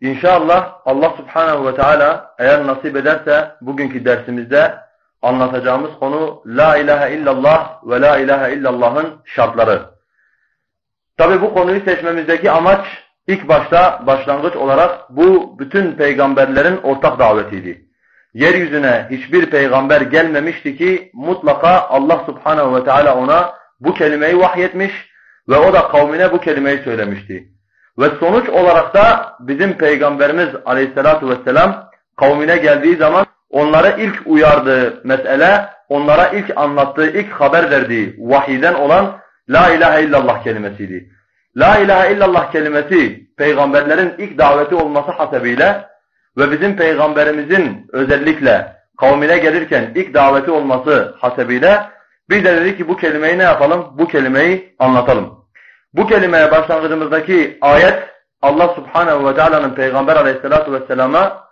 İnşallah Allah Subhanahu ve Teala eğer nasip ederse bugünkü dersimizde anlatacağımız konu La ilahe illallah ve La ilahe illallah'ın şartları. Tabi bu konuyu seçmemizdeki amaç ilk başta başlangıç olarak bu bütün peygamberlerin ortak davetiydi. Yeryüzüne hiçbir peygamber gelmemişti ki mutlaka Allah Subhanahu ve Teala ona bu kelimeyi vahyetmiş ve o da kavmine bu kelimeyi söylemişti. Ve sonuç olarak da bizim Peygamberimiz aleyhissalatu vesselam kavmine geldiği zaman onları ilk uyardığı mesele, onlara ilk anlattığı, ilk haber verdiği vahiden olan La ilahe illallah kelimesiydi. La ilahe illallah kelimesi peygamberlerin ilk daveti olması hasebiyle ve bizim peygamberimizin özellikle kavmine gelirken ilk daveti olması hasebiyle biz de dedik ki bu kelimeyi ne yapalım? Bu kelimeyi anlatalım. Bu kelimeye başlangıcımızdaki ayet Allah Subhanahu ve Teala'nın Peygamber Aleyhissalatu vesselama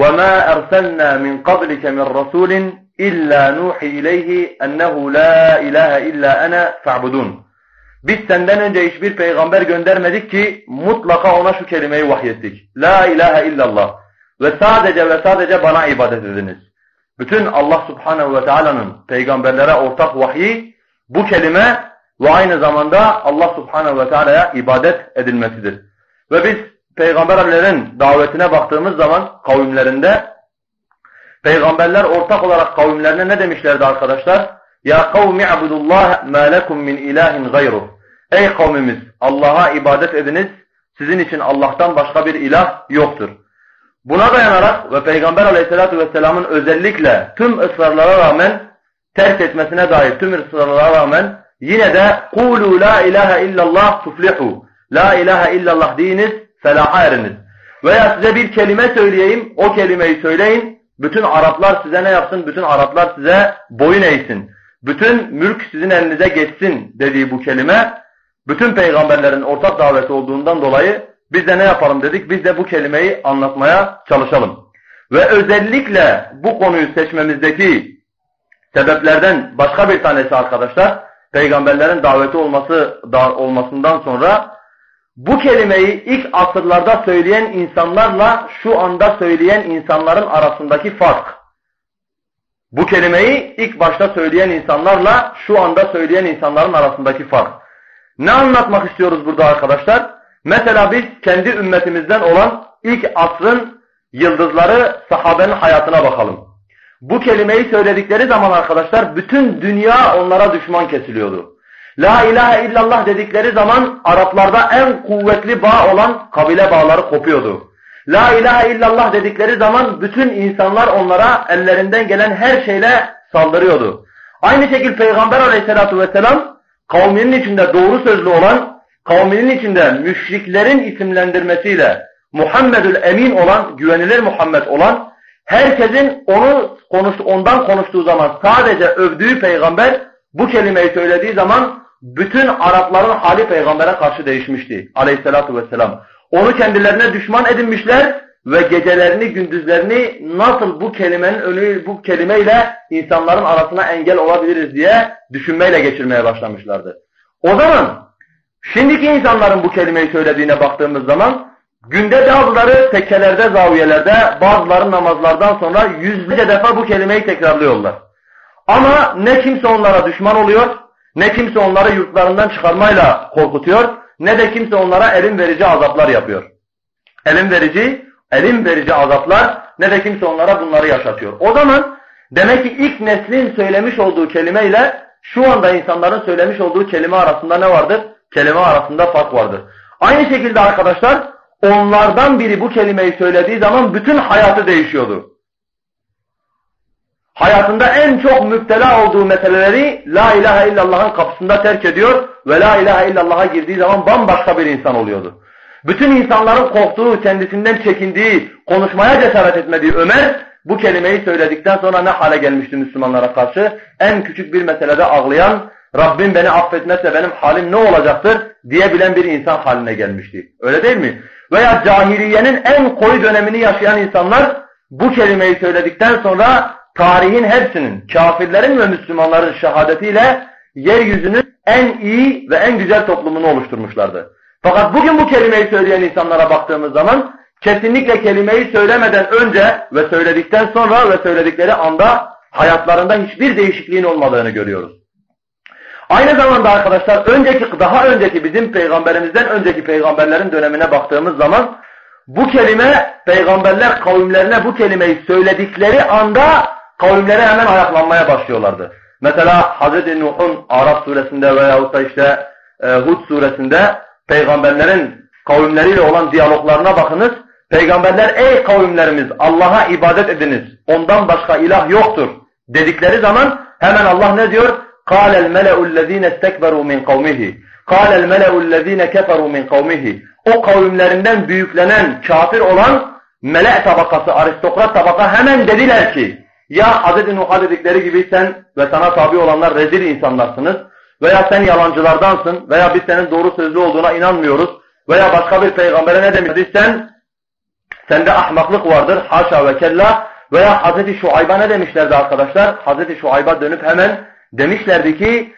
وَمَا أَرْسَلْنَا مِنْ قَبْلِكَ مِنْ رَسُولٍ إِلَّا نُوحِي إِلَيْهِ أَنَّهُ لَا إِلَٰهَ إِلَّا أَنَا فَاعْبُدُونَ Biz senden önce hiçbir peygamber göndermedik ki mutlaka ona şu kelimeyi vahyettik. La ilahe illallah. Ve sadece ve sadece bana ibadet ediniz. Bütün Allah Subhanahu ve Teala'nın peygamberlere ortak vahyi bu kelime ve aynı zamanda Allah Subhanahu ve Teala'ya ibadet edilmesidir. Ve biz peygamberlerin davetine baktığımız zaman kavimlerinde peygamberler ortak olarak kavimlerine ne demişlerdi arkadaşlar? Ya kavmi abudullah ma lekum min ilahin gayruh. Ey kavmimiz Allah'a ibadet ediniz. Sizin için Allah'tan başka bir ilah yoktur. Buna dayanarak ve Peygamber aleyhissalatu vesselamın özellikle tüm ısrarlara rağmen terk etmesine dair tüm ısrarlara rağmen Yine de kulu la ilahe illallah tuflihu. La ilahe illallah deyiniz, felaha eriniz. Veya size bir kelime söyleyeyim, o kelimeyi söyleyin. Bütün Araplar size ne yapsın? Bütün Araplar size boyun eğsin. Bütün mülk sizin elinize geçsin dediği bu kelime, bütün peygamberlerin ortak daveti olduğundan dolayı biz de ne yapalım dedik? Biz de bu kelimeyi anlatmaya çalışalım. Ve özellikle bu konuyu seçmemizdeki sebeplerden başka bir tanesi arkadaşlar, peygamberlerin daveti olması da, olmasından sonra bu kelimeyi ilk asırlarda söyleyen insanlarla şu anda söyleyen insanların arasındaki fark. Bu kelimeyi ilk başta söyleyen insanlarla şu anda söyleyen insanların arasındaki fark. Ne anlatmak istiyoruz burada arkadaşlar? Mesela biz kendi ümmetimizden olan ilk asrın yıldızları sahabenin hayatına bakalım. Bu kelimeyi söyledikleri zaman arkadaşlar bütün dünya onlara düşman kesiliyordu. La ilahe illallah dedikleri zaman Araplarda en kuvvetli bağ olan kabile bağları kopuyordu. La ilahe illallah dedikleri zaman bütün insanlar onlara ellerinden gelen her şeyle saldırıyordu. Aynı şekilde Peygamber aleyhissalatu vesselam kavminin içinde doğru sözlü olan, kavminin içinde müşriklerin isimlendirmesiyle Muhammedül Emin olan, güvenilir Muhammed olan Herkesin onu konuş, ondan konuştuğu zaman sadece övdüğü peygamber bu kelimeyi söylediği zaman bütün Arapların hali peygambere karşı değişmişti aleyhissalatu vesselam. Onu kendilerine düşman edinmişler ve gecelerini gündüzlerini nasıl bu kelimenin önü bu kelimeyle insanların arasına engel olabiliriz diye düşünmeyle geçirmeye başlamışlardı. O zaman şimdiki insanların bu kelimeyi söylediğine baktığımız zaman günde bazıları tekkelerde, zaviyelerde, bazıları namazlardan sonra yüzlerce defa bu kelimeyi tekrarlıyorlar. Ama ne kimse onlara düşman oluyor, ne kimse onları yurtlarından çıkarmayla korkutuyor, ne de kimse onlara elim verici azaplar yapıyor. Elim verici, elim verici azaplar, ne de kimse onlara bunları yaşatıyor. O zaman demek ki ilk neslin söylemiş olduğu kelimeyle şu anda insanların söylemiş olduğu kelime arasında ne vardır? Kelime arasında fark vardır. Aynı şekilde arkadaşlar onlardan biri bu kelimeyi söylediği zaman bütün hayatı değişiyordu hayatında en çok müptela olduğu meseleleri La ilahe illallah'ın kapısında terk ediyor ve La ilahe illallah'a girdiği zaman bambaşka bir insan oluyordu. Bütün insanların korktuğu, kendisinden çekindiği, konuşmaya cesaret etmediği Ömer bu kelimeyi söyledikten sonra ne hale gelmişti Müslümanlara karşı? En küçük bir meselede ağlayan, Rabbim beni affetmezse benim halim ne olacaktır diyebilen bir insan haline gelmişti. Öyle değil mi? Veya cahiliyenin en koyu dönemini yaşayan insanlar bu kelimeyi söyledikten sonra tarihin hepsinin kafirlerin ve Müslümanların şehadetiyle yeryüzünün en iyi ve en güzel toplumunu oluşturmuşlardı. Fakat bugün bu kelimeyi söyleyen insanlara baktığımız zaman kesinlikle kelimeyi söylemeden önce ve söyledikten sonra ve söyledikleri anda hayatlarında hiçbir değişikliğin olmadığını görüyoruz. Aynı zamanda arkadaşlar önceki daha önceki bizim peygamberimizden önceki peygamberlerin dönemine baktığımız zaman bu kelime peygamberler kavimlerine bu kelimeyi söyledikleri anda kavimleri hemen ayaklanmaya başlıyorlardı. Mesela Hz. Nuh'un Araf suresinde veyahut da işte e, Hud suresinde peygamberlerin kavimleriyle olan diyaloglarına bakınız. Peygamberler ey kavimlerimiz Allah'a ibadet ediniz. Ondan başka ilah yoktur dedikleri zaman hemen Allah ne diyor? قَالَ الْمَلَأُ الَّذ۪ينَ اسْتَكْبَرُوا مِنْ قَوْمِهِ قَالَ الْمَلَأُ الَّذ۪ينَ كَفَرُوا مِنْ قَوْمِهِ O kavimlerinden büyüklenen, kafir olan melek tabakası, aristokrat tabaka hemen dediler ki ya Hz. Nuh'a dedikleri gibi sen ve sana tabi olanlar rezil insanlarsınız veya sen yalancılardansın veya biz senin doğru sözlü olduğuna inanmıyoruz veya başka bir peygambere ne demişti sen sende ahmaklık vardır haşa ve kella veya Hz. Şuayb'a ne demişlerdi arkadaşlar? Hz. Şuayb'a dönüp hemen demişlerdi ki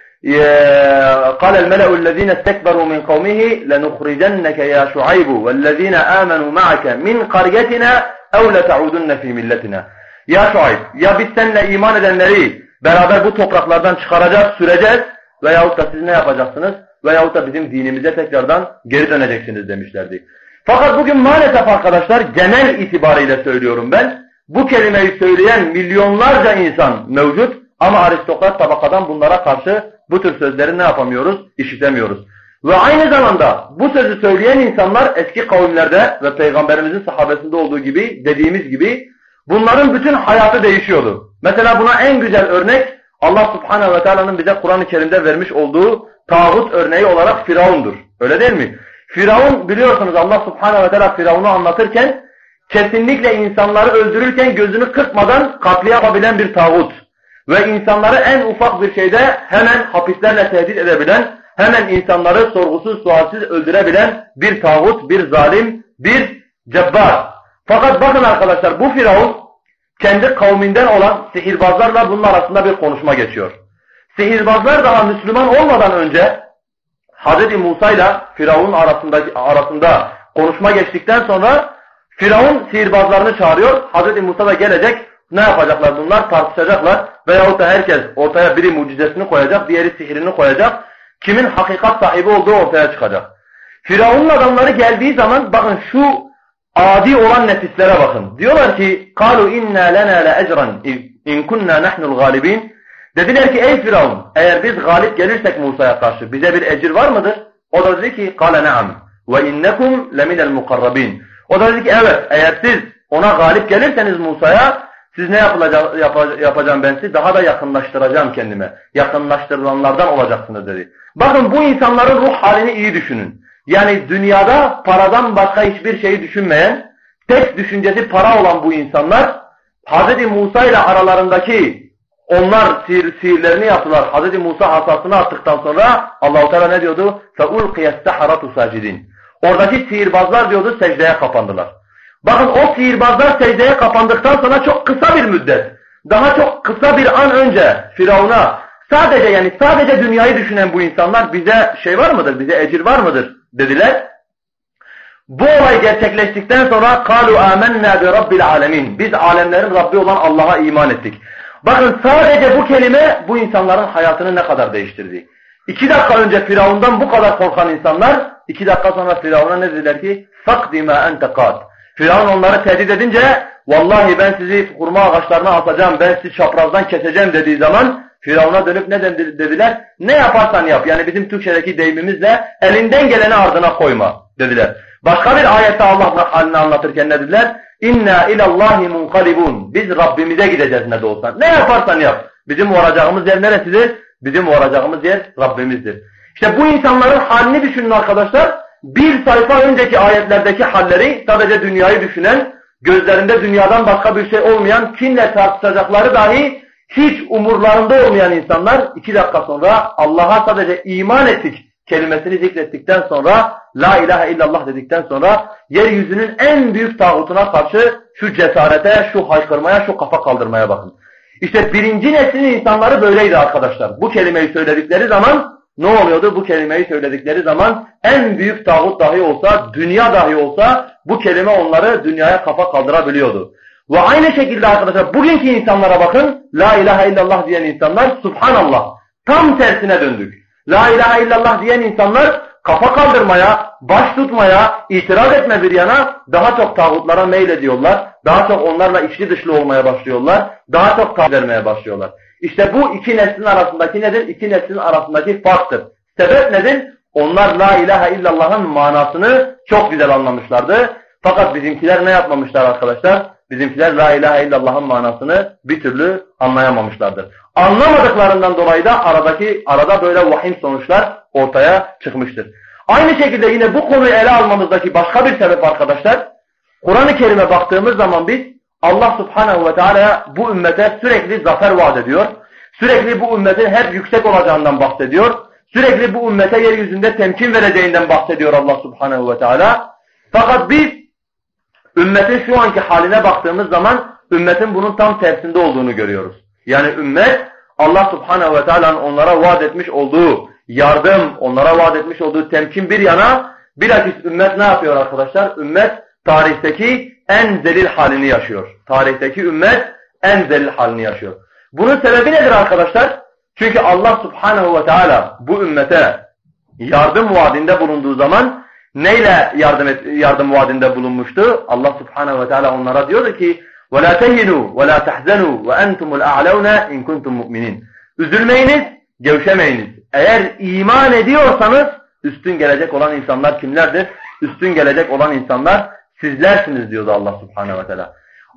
قال الملأ الذين استكبروا من قومه لنخرجنك يا شعيب والذين آمنوا معك من قريتنا أو لتعودن في ملتنا ya Şuayb ya biz seninle iman edenleri beraber bu topraklardan çıkaracağız, süreceğiz veyahut da siz ne yapacaksınız? Veyahut da bizim dinimize tekrardan geri döneceksiniz demişlerdi. Fakat bugün maalesef arkadaşlar genel itibariyle söylüyorum ben. Bu kelimeyi söyleyen milyonlarca insan mevcut ama aristokrat tabakadan bunlara karşı bu tür sözleri ne yapamıyoruz? İşitemiyoruz. Ve aynı zamanda bu sözü söyleyen insanlar eski kavimlerde ve peygamberimizin sahabesinde olduğu gibi dediğimiz gibi Bunların bütün hayatı değişiyordu. Mesela buna en güzel örnek Allah subhanehu ve teala'nın bize Kur'an-ı Kerim'de vermiş olduğu tağut örneği olarak Firavun'dur. Öyle değil mi? Firavun biliyorsunuz Allah subhanehu ve teala Firavun'u anlatırken kesinlikle insanları öldürürken gözünü kırpmadan katliyapabilen bir tağut. Ve insanları en ufak bir şeyde hemen hapislerle tehdit edebilen, hemen insanları sorgusuz sualsiz öldürebilen bir tağut, bir zalim, bir cebbar. Fakat bakın arkadaşlar bu Firavun kendi kavminden olan sihirbazlarla bunun arasında bir konuşma geçiyor. Sihirbazlar daha Müslüman olmadan önce Hz. Musa ile Firavun arasında, arasında konuşma geçtikten sonra Firavun sihirbazlarını çağırıyor. Hz. Musa da gelecek. Ne yapacaklar bunlar? Tartışacaklar. Veyahut da herkes ortaya biri mucizesini koyacak, diğeri sihirini koyacak. Kimin hakikat sahibi olduğu ortaya çıkacak. Firavun'un adamları geldiği zaman bakın şu adi olan nefislere bakın. Diyorlar ki قَالُوا اِنَّا لَنَا لَاَجْرًا اِنْ كُنَّا نَحْنُ الْغَالِبِينَ Dediler ki ey Firavun eğer biz galip gelirsek Musa'ya karşı bize bir ecir var mıdır? O da dedi ki قَالَ نَعَمْ وَاِنَّكُمْ لَمِنَ الْمُقَرَّبِينَ O da dedi ki evet eğer siz ona galip gelirseniz Musa'ya siz ne yapılacak, yapacağım ben sizi? Daha da yakınlaştıracağım kendime. Yakınlaştırılanlardan olacaksınız dedi. Bakın bu insanların ruh halini iyi düşünün. Yani dünyada paradan başka hiçbir şeyi düşünmeyen, tek düşüncesi para olan bu insanlar Hz. Musa ile aralarındaki onlar sihir, sihirlerini yaptılar. Hz. Musa asasını attıktan sonra Allah-u Teala ne diyordu? فَاُلْقِيَ السَّحَرَةُ سَاجِدِينَ Oradaki sihirbazlar diyordu secdeye kapandılar. Bakın o sihirbazlar secdeye kapandıktan sonra çok kısa bir müddet, daha çok kısa bir an önce Firavun'a sadece yani sadece dünyayı düşünen bu insanlar bize şey var mıdır, bize ecir var mıdır dediler. Bu olay gerçekleştikten sonra kalu amennâ bi rabbil alemin. Biz alemlerin Rabbi olan Allah'a iman ettik. Bakın sadece bu kelime bu insanların hayatını ne kadar değiştirdi. İki dakika önce Firavun'dan bu kadar korkan insanlar iki dakika sonra Firavun'a ne dediler ki fakdima ente kad. Firavun onları tehdit edince vallahi ben sizi hurma ağaçlarına atacağım ben sizi çaprazdan keseceğim dediği zaman Firavun'a dönüp ne dediler? Ne yaparsan yap. Yani bizim Türkçedeki deyimimizle elinden geleni ardına koyma dediler. Başka bir ayette Allah halini anlatırken ne dediler? İnna ilallahi munqalibun. Biz Rabbimize gideceğiz ne de olsa. Ne yaparsan yap. Bizim varacağımız yer neresidir? Bizim varacağımız yer Rabbimizdir. İşte bu insanların halini düşünün arkadaşlar. Bir sayfa önceki ayetlerdeki halleri sadece dünyayı düşünen, gözlerinde dünyadan başka bir şey olmayan, kimle tartışacakları dahi hiç umurlarında olmayan insanlar iki dakika sonra Allah'a sadece iman ettik kelimesini zikrettikten sonra La ilahe illallah dedikten sonra yeryüzünün en büyük tağutuna karşı şu cesarete, şu haykırmaya, şu kafa kaldırmaya bakın. İşte birinci neslin insanları böyleydi arkadaşlar. Bu kelimeyi söyledikleri zaman ne oluyordu? Bu kelimeyi söyledikleri zaman en büyük tağut dahi olsa, dünya dahi olsa bu kelime onları dünyaya kafa kaldırabiliyordu. Ve aynı şekilde arkadaşlar bugünkü insanlara bakın. La ilahe illallah diyen insanlar subhanallah. Tam tersine döndük. La ilahe illallah diyen insanlar kafa kaldırmaya, baş tutmaya, itiraz etme bir yana daha çok tağutlara meylediyorlar. Daha çok onlarla içli dışlı olmaya başlıyorlar. Daha çok tağut vermeye başlıyorlar. İşte bu iki neslin arasındaki nedir? İki neslin arasındaki farktır. Sebep nedir? Onlar la ilahe illallah'ın manasını çok güzel anlamışlardı. Fakat bizimkiler ne yapmamışlar arkadaşlar? Bizimkiler la ilahe illallah'ın manasını bir türlü anlayamamışlardır. Anlamadıklarından dolayı da aradaki arada böyle vahim sonuçlar ortaya çıkmıştır. Aynı şekilde yine bu konuyu ele almamızdaki başka bir sebep arkadaşlar, Kur'an-ı Kerim'e baktığımız zaman biz Allah subhanehu ve teala bu ümmete sürekli zafer vaat ediyor. Sürekli bu ümmetin hep yüksek olacağından bahsediyor. Sürekli bu ümmete yeryüzünde temkin vereceğinden bahsediyor Allah subhanehu ve teala. Fakat biz ümmetin şu anki haline baktığımız zaman ümmetin bunun tam tersinde olduğunu görüyoruz. Yani ümmet Allah subhanehu ve teala'nın onlara vaat etmiş olduğu yardım, onlara vaat etmiş olduğu temkin bir yana bilakis ümmet ne yapıyor arkadaşlar? Ümmet tarihteki en zelil halini yaşıyor. Tarihteki ümmet en zelil halini yaşıyor. Bunun sebebi nedir arkadaşlar? Çünkü Allah subhanehu ve teala bu ümmete yardım vaadinde bulunduğu zaman neyle yardım, et, yardım vaadinde bulunmuştu? Allah subhanehu ve teala onlara diyordu ki وَلَا تَهِنُوا وَلَا تَحْزَنُوا وَاَنْتُمُ الْاَعْلَوْنَ اِنْ كُنْتُمْ مُؤْمِنِينَ Üzülmeyiniz, gevşemeyiniz. Eğer iman ediyorsanız üstün gelecek olan insanlar kimlerdir? Üstün gelecek olan insanlar sizlersiniz diyordu Allah subhanehu ve teala.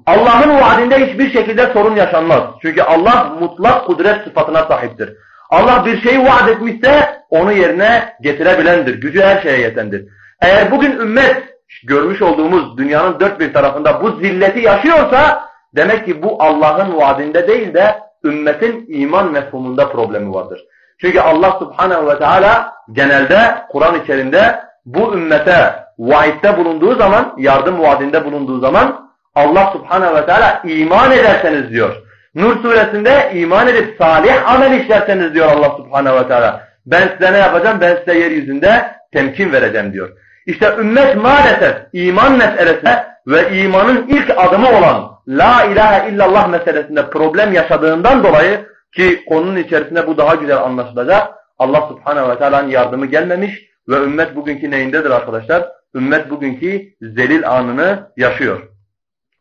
Allah'ın vaadinde hiçbir şekilde sorun yaşanmaz. Çünkü Allah mutlak kudret sıfatına sahiptir. Allah bir şeyi vaat etmişse onu yerine getirebilendir. Gücü her şeye yetendir. Eğer bugün ümmet görmüş olduğumuz dünyanın dört bir tarafında bu zilleti yaşıyorsa demek ki bu Allah'ın vaadinde değil de ümmetin iman mefhumunda problemi vardır. Çünkü Allah subhanehu ve teala genelde Kur'an içerisinde bu ümmete vaitte bulunduğu zaman, yardım vaadinde bulunduğu zaman Allah subhanehu ve teala iman ederseniz diyor. Nur suresinde iman edip salih amel işlerseniz diyor Allah subhanehu ve teala. Ben size ne yapacağım? Ben size yeryüzünde temkin vereceğim diyor. İşte ümmet maalesef iman meselesine ve imanın ilk adımı olan La ilahe illallah meselesinde problem yaşadığından dolayı ki konunun içerisinde bu daha güzel anlaşılacak. Allah subhanehu ve teala'nın yardımı gelmemiş ve ümmet bugünkü neyindedir arkadaşlar? Ümmet bugünkü zelil anını yaşıyor.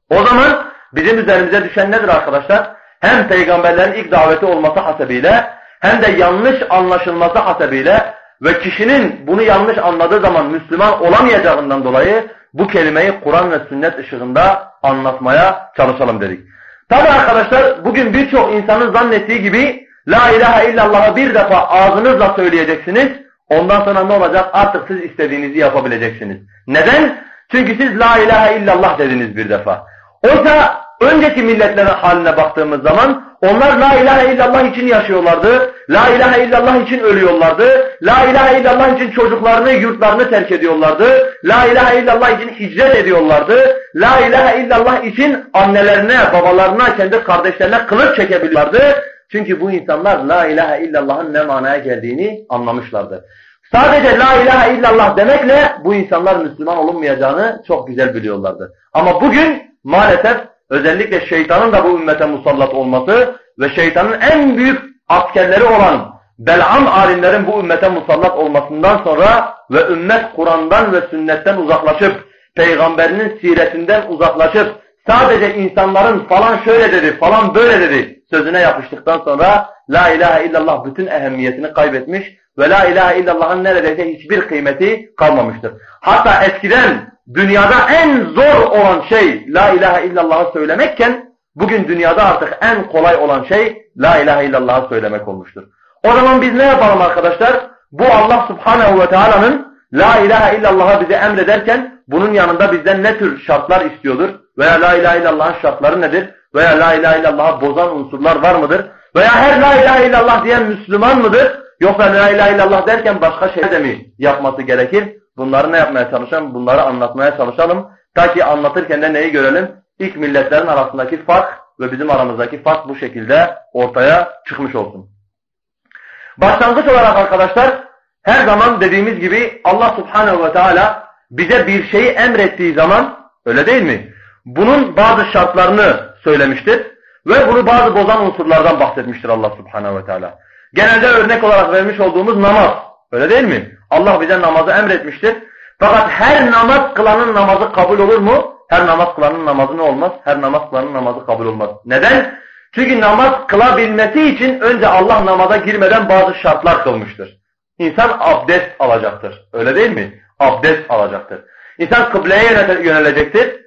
O zaman bizim üzerimize düşen nedir arkadaşlar? Hem peygamberlerin ilk daveti olması hasebiyle hem de yanlış anlaşılması hasebiyle ve kişinin bunu yanlış anladığı zaman Müslüman olamayacağından dolayı bu kelimeyi Kur'an ve sünnet ışığında anlatmaya çalışalım dedik. Tabi arkadaşlar bugün birçok insanın zannettiği gibi La ilahe illallah'ı bir defa ağzınızla söyleyeceksiniz. Ondan sonra ne olacak? Artık siz istediğinizi yapabileceksiniz. Neden? Çünkü siz La ilahe illallah dediniz bir defa. Oysa önceki milletlerin haline baktığımız zaman onlar la ilahe illallah için yaşıyorlardı. La ilahe illallah için ölüyorlardı. La ilahe illallah için çocuklarını, yurtlarını terk ediyorlardı. La ilahe illallah için hicret ediyorlardı. La ilahe illallah için annelerine, babalarına, kendi kardeşlerine kılıç çekebiliyorlardı. Çünkü bu insanlar la ilahe illallah'ın ne manaya geldiğini anlamışlardı. Sadece la ilahe illallah demekle bu insanlar Müslüman olunmayacağını çok güzel biliyorlardı. Ama bugün maalesef özellikle şeytanın da bu ümmete musallat olması ve şeytanın en büyük askerleri olan Bel'am alimlerin bu ümmete musallat olmasından sonra ve ümmet Kur'an'dan ve sünnetten uzaklaşıp, peygamberinin siretinden uzaklaşıp, sadece insanların falan şöyle dedi, falan böyle dedi sözüne yapıştıktan sonra La ilahe illallah bütün ehemmiyetini kaybetmiş ve La ilahe illallah'ın neredeyse hiçbir kıymeti kalmamıştır. Hatta eskiden dünyada en zor olan şey La ilahe illallah'ı söylemekken bugün dünyada artık en kolay olan şey La ilahe illallah'ı söylemek olmuştur. O zaman biz ne yapalım arkadaşlar? Bu Allah subhanehu ve teala'nın La ilahe illallah'ı bize emrederken bunun yanında bizden ne tür şartlar istiyordur? Veya La ilahe illallah'ın şartları nedir? Veya La ilahe illallah'ı bozan unsurlar var mıdır? Veya her La ilahe illallah diyen Müslüman mıdır? Yoksa La ilahe illallah derken başka şey de mi yapması gerekir? Bunları ne yapmaya çalışalım? Bunları anlatmaya çalışalım. Ta ki anlatırken de neyi görelim? İlk milletlerin arasındaki fark ve bizim aramızdaki fark bu şekilde ortaya çıkmış olsun. Başlangıç olarak arkadaşlar her zaman dediğimiz gibi Allah subhanehu ve teala bize bir şeyi emrettiği zaman öyle değil mi? Bunun bazı şartlarını söylemiştir ve bunu bazı bozan unsurlardan bahsetmiştir Allah subhanehu ve teala. Genelde örnek olarak vermiş olduğumuz namaz. Öyle değil mi? Allah bize namazı emretmiştir. Fakat her namaz kılanın namazı kabul olur mu? Her namaz kılanın namazı ne olmaz? Her namaz kılanın namazı kabul olmaz. Neden? Çünkü namaz kılabilmesi için önce Allah namaza girmeden bazı şartlar kılmıştır. İnsan abdest alacaktır. Öyle değil mi? Abdest alacaktır. İnsan kıbleye yönelecektir.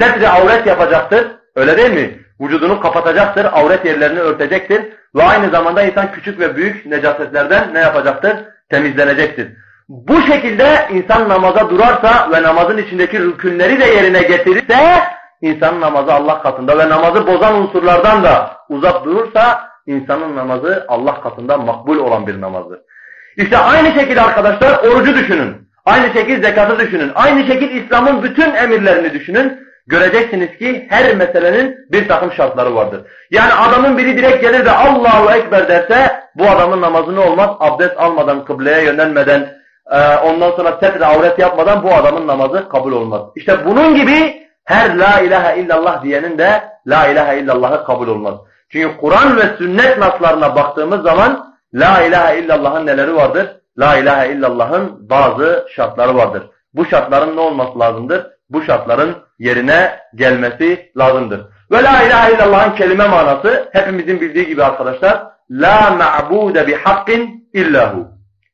Setre avret yapacaktır. Öyle değil mi? Vücudunu kapatacaktır, avret yerlerini örtecektir. Ve aynı zamanda insan küçük ve büyük necasetlerden ne yapacaktır? Temizlenecektir. Bu şekilde insan namaza durarsa ve namazın içindeki rükünleri de yerine getirirse insanın namazı Allah katında ve namazı bozan unsurlardan da uzak durursa insanın namazı Allah katında makbul olan bir namazdır. İşte aynı şekilde arkadaşlar orucu düşünün. Aynı şekilde zekatı düşünün. Aynı şekilde İslam'ın bütün emirlerini düşünün. Göreceksiniz ki her meselenin bir takım şartları vardır. Yani adamın biri direkt gelir de Allahu Ekber derse bu adamın namazı ne olmaz? Abdest almadan, kıbleye yönelmeden, e, ondan sonra setre avret yapmadan bu adamın namazı kabul olmaz. İşte bunun gibi her la ilahe illallah diyenin de la ilahe illallahı kabul olmaz. Çünkü Kur'an ve sünnet naslarına baktığımız zaman la ilahe illallah'ın neleri vardır? La ilahe illallah'ın bazı şartları vardır. Bu şartların ne olması lazımdır? Bu şartların yerine gelmesi lazımdır. Ve la ilahe illallah'ın kelime manası hepimizin bildiği gibi arkadaşlar la ma'bude bi hakkin illahu.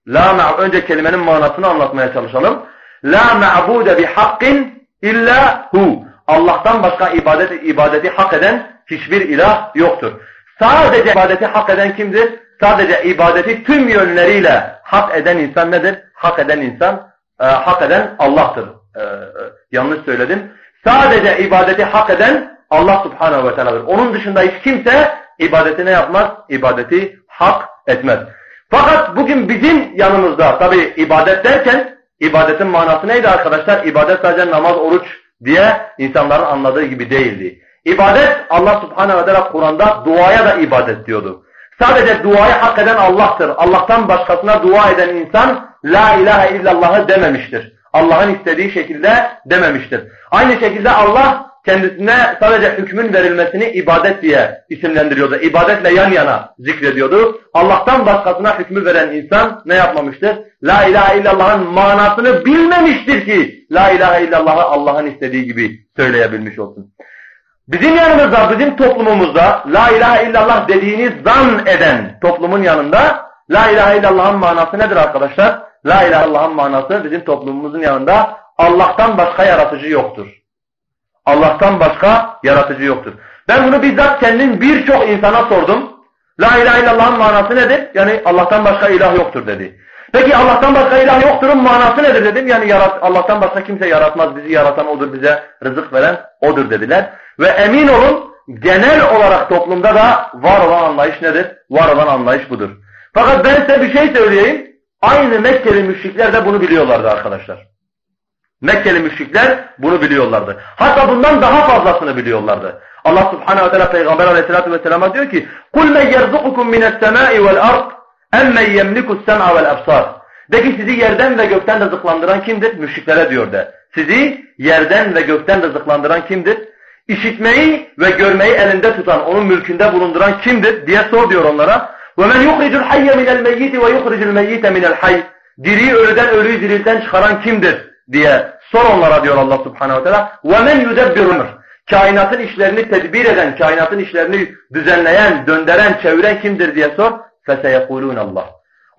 La ma önce kelimenin manasını anlatmaya çalışalım. La ma'bude bi hakkin illahu. Allah'tan başka ibadet ibadeti hak eden hiçbir ilah yoktur. Sadece ibadeti hak eden kimdir? Sadece ibadeti tüm yönleriyle hak eden insan nedir? Hak eden insan, e, hak eden Allah'tır. E, e, yanlış söyledim. Sadece ibadeti hak eden Allah subhanehu ve teala'dır. Onun dışında hiç kimse ibadeti ne yapmaz? İbadeti hak etmez. Fakat bugün bizim yanımızda tabi ibadet derken ibadetin manası neydi arkadaşlar? İbadet sadece namaz, oruç diye insanların anladığı gibi değildi. İbadet Allah subhanehu ve teala Kur'an'da duaya da ibadet diyordu. Sadece duayı hak eden Allah'tır. Allah'tan başkasına dua eden insan la ilahe illallah'ı dememiştir. Allah'ın istediği şekilde dememiştir. Aynı şekilde Allah kendisine sadece hükmün verilmesini ibadet diye isimlendiriyordu. İbadetle yan yana zikrediyordu. Allah'tan başkasına hükmü veren insan ne yapmamıştır? La ilahe illallah'ın manasını bilmemiştir ki La ilahe illallah'ı Allah'ın istediği gibi söyleyebilmiş olsun. Bizim yanımızda, bizim toplumumuzda La ilahe illallah dediğini zan eden toplumun yanında La ilahe illallah'ın manası nedir arkadaşlar? La ilahe illallah'ın manası bizim toplumumuzun yanında Allah'tan başka yaratıcı yoktur. Allah'tan başka yaratıcı yoktur. Ben bunu bizzat kendim birçok insana sordum. La ilahe illallah'ın manası nedir? Yani Allah'tan başka ilah yoktur dedi. Peki Allah'tan başka ilah yokturun manası nedir dedim. Yani yarat, Allah'tan başka kimse yaratmaz. Bizi yaratan odur, bize rızık veren odur dediler. Ve emin olun genel olarak toplumda da var olan anlayış nedir? Var olan anlayış budur. Fakat ben size bir şey söyleyeyim. Aynı Mekkeli müşrikler de bunu biliyorlardı arkadaşlar. Mekkeli müşrikler bunu biliyorlardı. Hatta bundan daha fazlasını biliyorlardı. Allah subhanehu ve teala peygamber aleyhissalatü vesselama diyor ki قُلْ مَنْ يَرْزُقُكُمْ مِنَ السَّمَاءِ وَالْأَرْضِ اَمَّنْ يَمْلِكُ السَّمْعَ وَالْأَبْصَارِ De ki sizi yerden ve gökten rızıklandıran kimdir? Müşriklere diyor de. Sizi yerden ve gökten rızıklandıran kimdir? İşitmeyi ve görmeyi elinde tutan, onun mülkünde bulunduran kimdir diye sor diyor onlara. وَمَنْ يُخْرِجُ الْحَيَّ مِنَ الْمَيِّتِ وَيُخْرِجُ الْمَيِّتَ مِنَ الْحَيِّ Diriyi ölüden, ölüyü dirilten çıkaran kimdir diye sor onlara diyor Allah subhanehu ve teala. وَمَنْ يُدَبِّرُ Kainatın işlerini tedbir eden, kainatın işlerini düzenleyen, döndüren, çeviren kimdir diye sor. فَسَيَقُولُونَ Allah.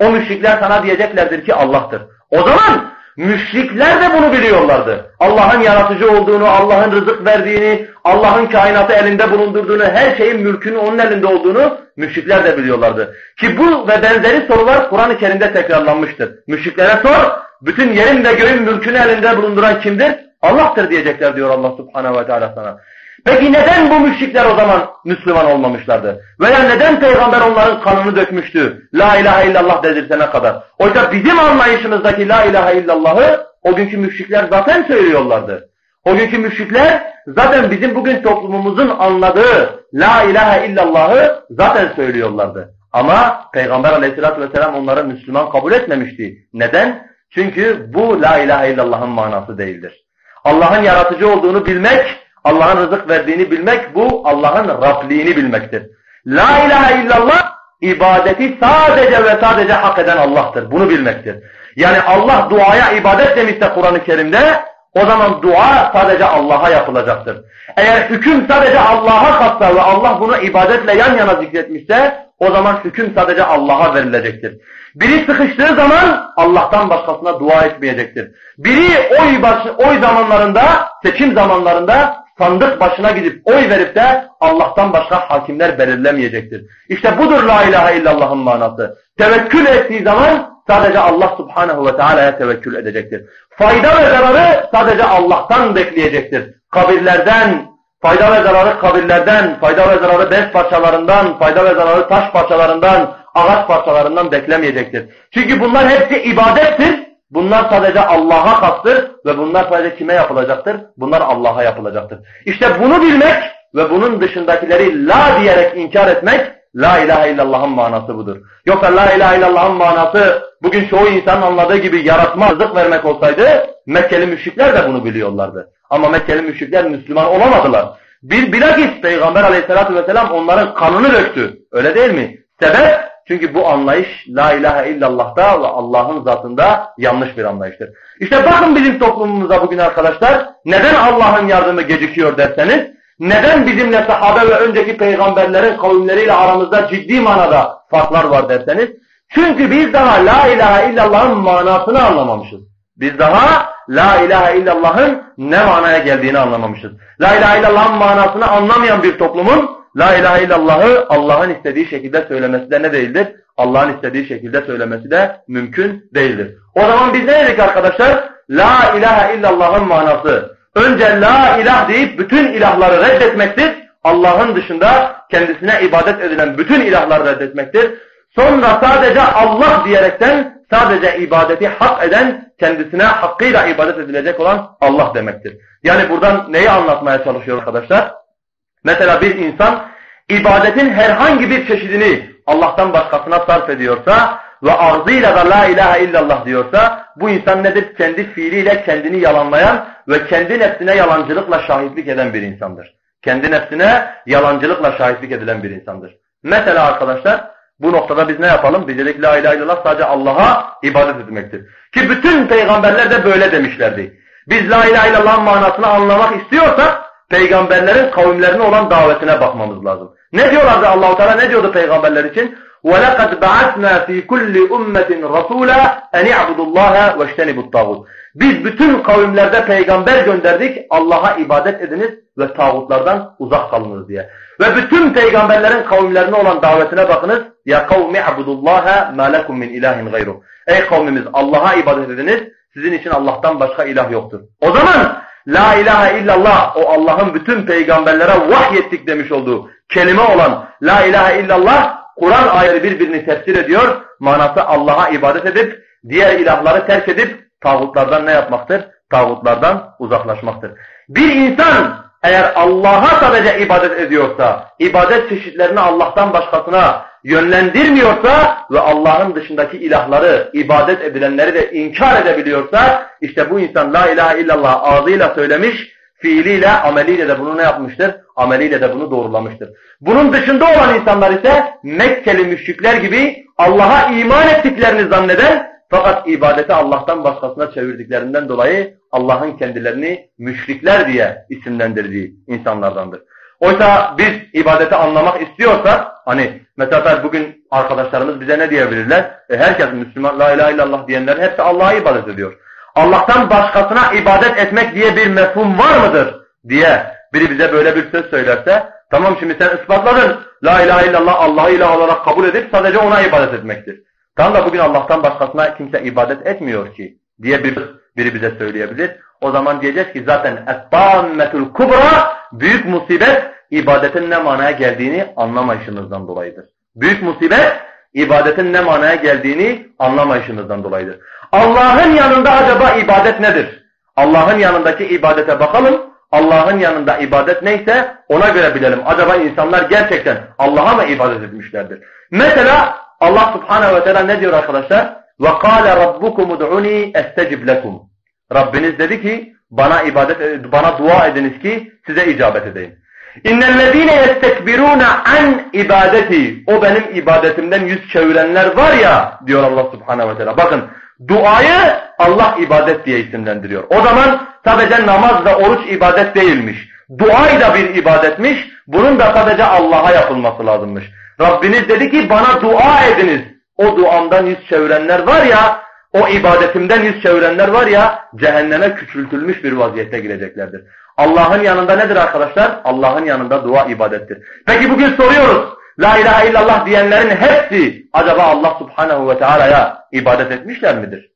O müşrikler sana diyeceklerdir ki Allah'tır. O zaman Müşrikler de bunu biliyorlardı. Allah'ın yaratıcı olduğunu, Allah'ın rızık verdiğini, Allah'ın kainatı elinde bulundurduğunu, her şeyin mülkünün onun elinde olduğunu müşrikler de biliyorlardı. Ki bu ve benzeri sorular Kur'an-ı Kerim'de tekrarlanmıştır. Müşriklere sor, bütün yerin ve göğün mülkünü elinde bulunduran kimdir? Allah'tır diyecekler diyor Allah subhanehu ve teala sana. Peki neden bu müşrikler o zaman Müslüman olmamışlardı? Veya neden peygamber onların kanını dökmüştü? La ilahe illallah dedirtene kadar. Oysa bizim anlayışımızdaki la ilahe illallahı o günkü müşrikler zaten söylüyorlardı. O günkü müşrikler zaten bizim bugün toplumumuzun anladığı la ilahe illallahı zaten söylüyorlardı. Ama Peygamber aleyhissalatü vesselam onları Müslüman kabul etmemişti. Neden? Çünkü bu la ilahe illallah'ın manası değildir. Allah'ın yaratıcı olduğunu bilmek Allah'ın rızık verdiğini bilmek bu Allah'ın Rabliğini bilmektir. La ilahe illallah ibadeti sadece ve sadece hak eden Allah'tır. Bunu bilmektir. Yani Allah duaya ibadet demişse Kur'an-ı Kerim'de o zaman dua sadece Allah'a yapılacaktır. Eğer hüküm sadece Allah'a kalsa ve Allah bunu ibadetle yan yana zikretmişse o zaman hüküm sadece Allah'a verilecektir. Biri sıkıştığı zaman Allah'tan başkasına dua etmeyecektir. Biri oy, baş, oy zamanlarında, seçim zamanlarında sandık başına gidip oy verip de Allah'tan başka hakimler belirlemeyecektir. İşte budur la ilahe illallah'ın manası. Tevekkül ettiği zaman sadece Allah subhanehu ve teala'ya tevekkül edecektir. Fayda ve zararı sadece Allah'tan bekleyecektir. Kabirlerden, fayda ve zararı kabirlerden, fayda ve zararı bez parçalarından, fayda ve zararı taş parçalarından, ağaç parçalarından beklemeyecektir. Çünkü bunlar hepsi ibadettir. Bunlar sadece Allah'a kastır ve bunlar sadece kime yapılacaktır? Bunlar Allah'a yapılacaktır. İşte bunu bilmek ve bunun dışındakileri la diyerek inkar etmek la ilahe illallah'ın manası budur. Yoksa la ilahe illallah'ın manası bugün çoğu insanın anladığı gibi yaratma, rızık vermek olsaydı Mekkeli müşrikler de bunu biliyorlardı. Ama Mekkeli müşrikler Müslüman olamadılar. Bir bilakis Peygamber aleyhissalatü vesselam onların kanını döktü. Öyle değil mi? Sebep çünkü bu anlayış la ilahe illallah'ta Allah'ın zatında yanlış bir anlayıştır. İşte bakın bizim toplumumuza bugün arkadaşlar neden Allah'ın yardımı gecikiyor derseniz, neden bizimle sahabe ve önceki peygamberlerin kavimleriyle aramızda ciddi manada farklar var derseniz, çünkü biz daha la ilahe illallah'ın manasını anlamamışız. Biz daha la ilahe illallah'ın ne manaya geldiğini anlamamışız. La ilahe illallah'ın manasını anlamayan bir toplumun La ilahe illallahı Allah'ın istediği şekilde söylemesi de ne değildir? Allah'ın istediği şekilde söylemesi de mümkün değildir. O zaman biz ne dedik arkadaşlar? La ilahe illallah'ın manası. Önce la ilah deyip bütün ilahları reddetmektir. Allah'ın dışında kendisine ibadet edilen bütün ilahları reddetmektir. Sonra sadece Allah diyerekten sadece ibadeti hak eden, kendisine hakkıyla ibadet edilecek olan Allah demektir. Yani buradan neyi anlatmaya çalışıyor arkadaşlar? Mesela bir insan ibadetin herhangi bir çeşidini Allah'tan başkasına sarf ediyorsa ve arzıyla da la ilahe illallah diyorsa bu insan nedir? Kendi fiiliyle kendini yalanlayan ve kendi nefsine yalancılıkla şahitlik eden bir insandır. Kendi nefsine yalancılıkla şahitlik edilen bir insandır. Mesela arkadaşlar bu noktada biz ne yapalım? Biz dedik la ilahe illallah sadece Allah'a ibadet etmektir. Ki bütün peygamberler de böyle demişlerdi. Biz la ilahe illallah'ın manasını anlamak istiyorsak peygamberlerin kavimlerine olan davetine bakmamız lazım. Ne diyorlardı Allahu Teala ne diyordu peygamberler için? وَلَقَدْ بَعَثْنَا ف۪ي كُلِّ اُمَّةٍ رَسُولًا اَنْ اِعْبُدُ اللّٰهَ وَاجْتَنِبُ الطَّاغُوتِ Biz bütün kavimlerde peygamber gönderdik. Allah'a ibadet ediniz ve tağutlardan uzak kalınız diye. Ve bütün peygamberlerin kavimlerine olan davetine bakınız. Ya kavmi abudullaha ma lekum min ilahin gayru. Ey kavmimiz Allah'a ibadet ediniz. Sizin için Allah'tan başka ilah yoktur. O zaman La ilahe illallah o Allah'ın bütün peygamberlere vahyettik demiş olduğu kelime olan La ilahe illallah Kur'an ayeti birbirini tefsir ediyor. Manası Allah'a ibadet edip diğer ilahları terk edip tağutlardan ne yapmaktır? Tağutlardan uzaklaşmaktır. Bir insan eğer Allah'a sadece ibadet ediyorsa, ibadet çeşitlerini Allah'tan başkasına yönlendirmiyorsa ve Allah'ın dışındaki ilahları, ibadet edilenleri de inkar edebiliyorsa, işte bu insan la ilahe illallah ağzıyla söylemiş, fiiliyle, ameliyle de bunu ne yapmıştır? Ameliyle de bunu doğrulamıştır. Bunun dışında olan insanlar ise Mekkeli müşrikler gibi Allah'a iman ettiklerini zanneden fakat ibadeti Allah'tan başkasına çevirdiklerinden dolayı Allah'ın kendilerini müşrikler diye isimlendirdiği insanlardandır. Oysa biz ibadeti anlamak istiyorsak hani mesela bugün arkadaşlarımız bize ne diyebilirler? E herkes Müslüman la ilahe illallah diyenler hepsi Allah'a ibadet ediyor. Allah'tan başkasına ibadet etmek diye bir mefhum var mıdır diye biri bize böyle bir söz söylerse tamam şimdi sen ispatladın la ilahe illallah Allah'ı ilah olarak kabul edip sadece ona ibadet etmektir. Tam da bugün Allah'tan başkasına kimse ibadet etmiyor ki diye bir, biri bize söyleyebilir. O zaman diyeceğiz ki zaten et kubra büyük musibet ibadetin ne manaya geldiğini anlamayışınızdan dolayıdır. Büyük musibet ibadetin ne manaya geldiğini anlamayışınızdan dolayıdır. Allah'ın yanında acaba ibadet nedir? Allah'ın yanındaki ibadete bakalım. Allah'ın yanında ibadet neyse ona göre bilelim. Acaba insanlar gerçekten Allah'a mı ibadet etmişlerdir? Mesela Allah subhanehu ve teala ne diyor arkadaşlar? وَقَالَ رَبُّكُمُ دُعُنِي اَسْتَجِبْ لَكُمْ Rabbiniz dedi ki bana ibadet bana dua ediniz ki size icabet edeyim. İnnellezîne yestekbirûne an ibadeti. O benim ibadetimden yüz çevirenler var ya diyor Allah subhanehu ve teala. Bakın duayı Allah ibadet diye isimlendiriyor. O zaman sadece namaz ve oruç ibadet değilmiş. Duay da bir ibadetmiş. Bunun da sadece Allah'a yapılması lazımmış. Rabbiniz dedi ki bana dua ediniz. O duamdan yüz çevirenler var ya, o ibadetimden yüz çevirenler var ya, cehenneme küçültülmüş bir vaziyette gireceklerdir. Allah'ın yanında nedir arkadaşlar? Allah'ın yanında dua ibadettir. Peki bugün soruyoruz. La ilahe illallah diyenlerin hepsi acaba Allah subhanehu ve teala'ya ibadet etmişler midir?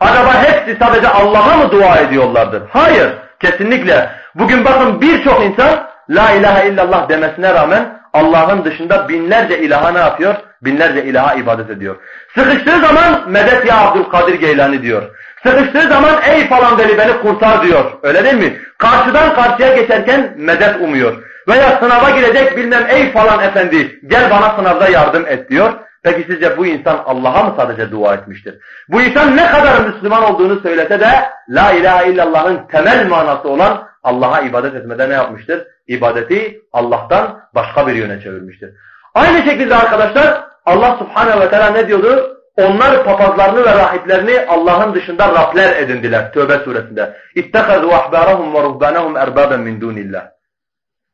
Acaba hepsi sadece Allah'a mı dua ediyorlardır? Hayır, kesinlikle. Bugün bakın birçok insan La ilahe illallah demesine rağmen Allah'ın dışında binlerce ilaha ne yapıyor? Binlerce ilaha ibadet ediyor. Sıkıştığı zaman medet ya Abdülkadir Geylani diyor. Sıkıştığı zaman ey falan deli beni kurtar diyor. Öyle değil mi? Karşıdan karşıya geçerken medet umuyor. Veya sınava girecek bilmem ey falan efendi gel bana sınavda yardım et diyor. Peki sizce bu insan Allah'a mı sadece dua etmiştir? Bu insan ne kadar Müslüman olduğunu söylese de La ilahe illallah'ın temel manası olan Allah'a ibadet etmede ne yapmıştır? İbadeti Allah'tan başka bir yöne çevirmiştir. Aynı şekilde arkadaşlar Allah subhanehu ve teala ne diyordu? Onlar papazlarını ve rahiplerini Allah'ın dışında Rabler edindiler. Tövbe suresinde. İttekazû ahbârahum ve ruhbânahum erbâben min dûnillah.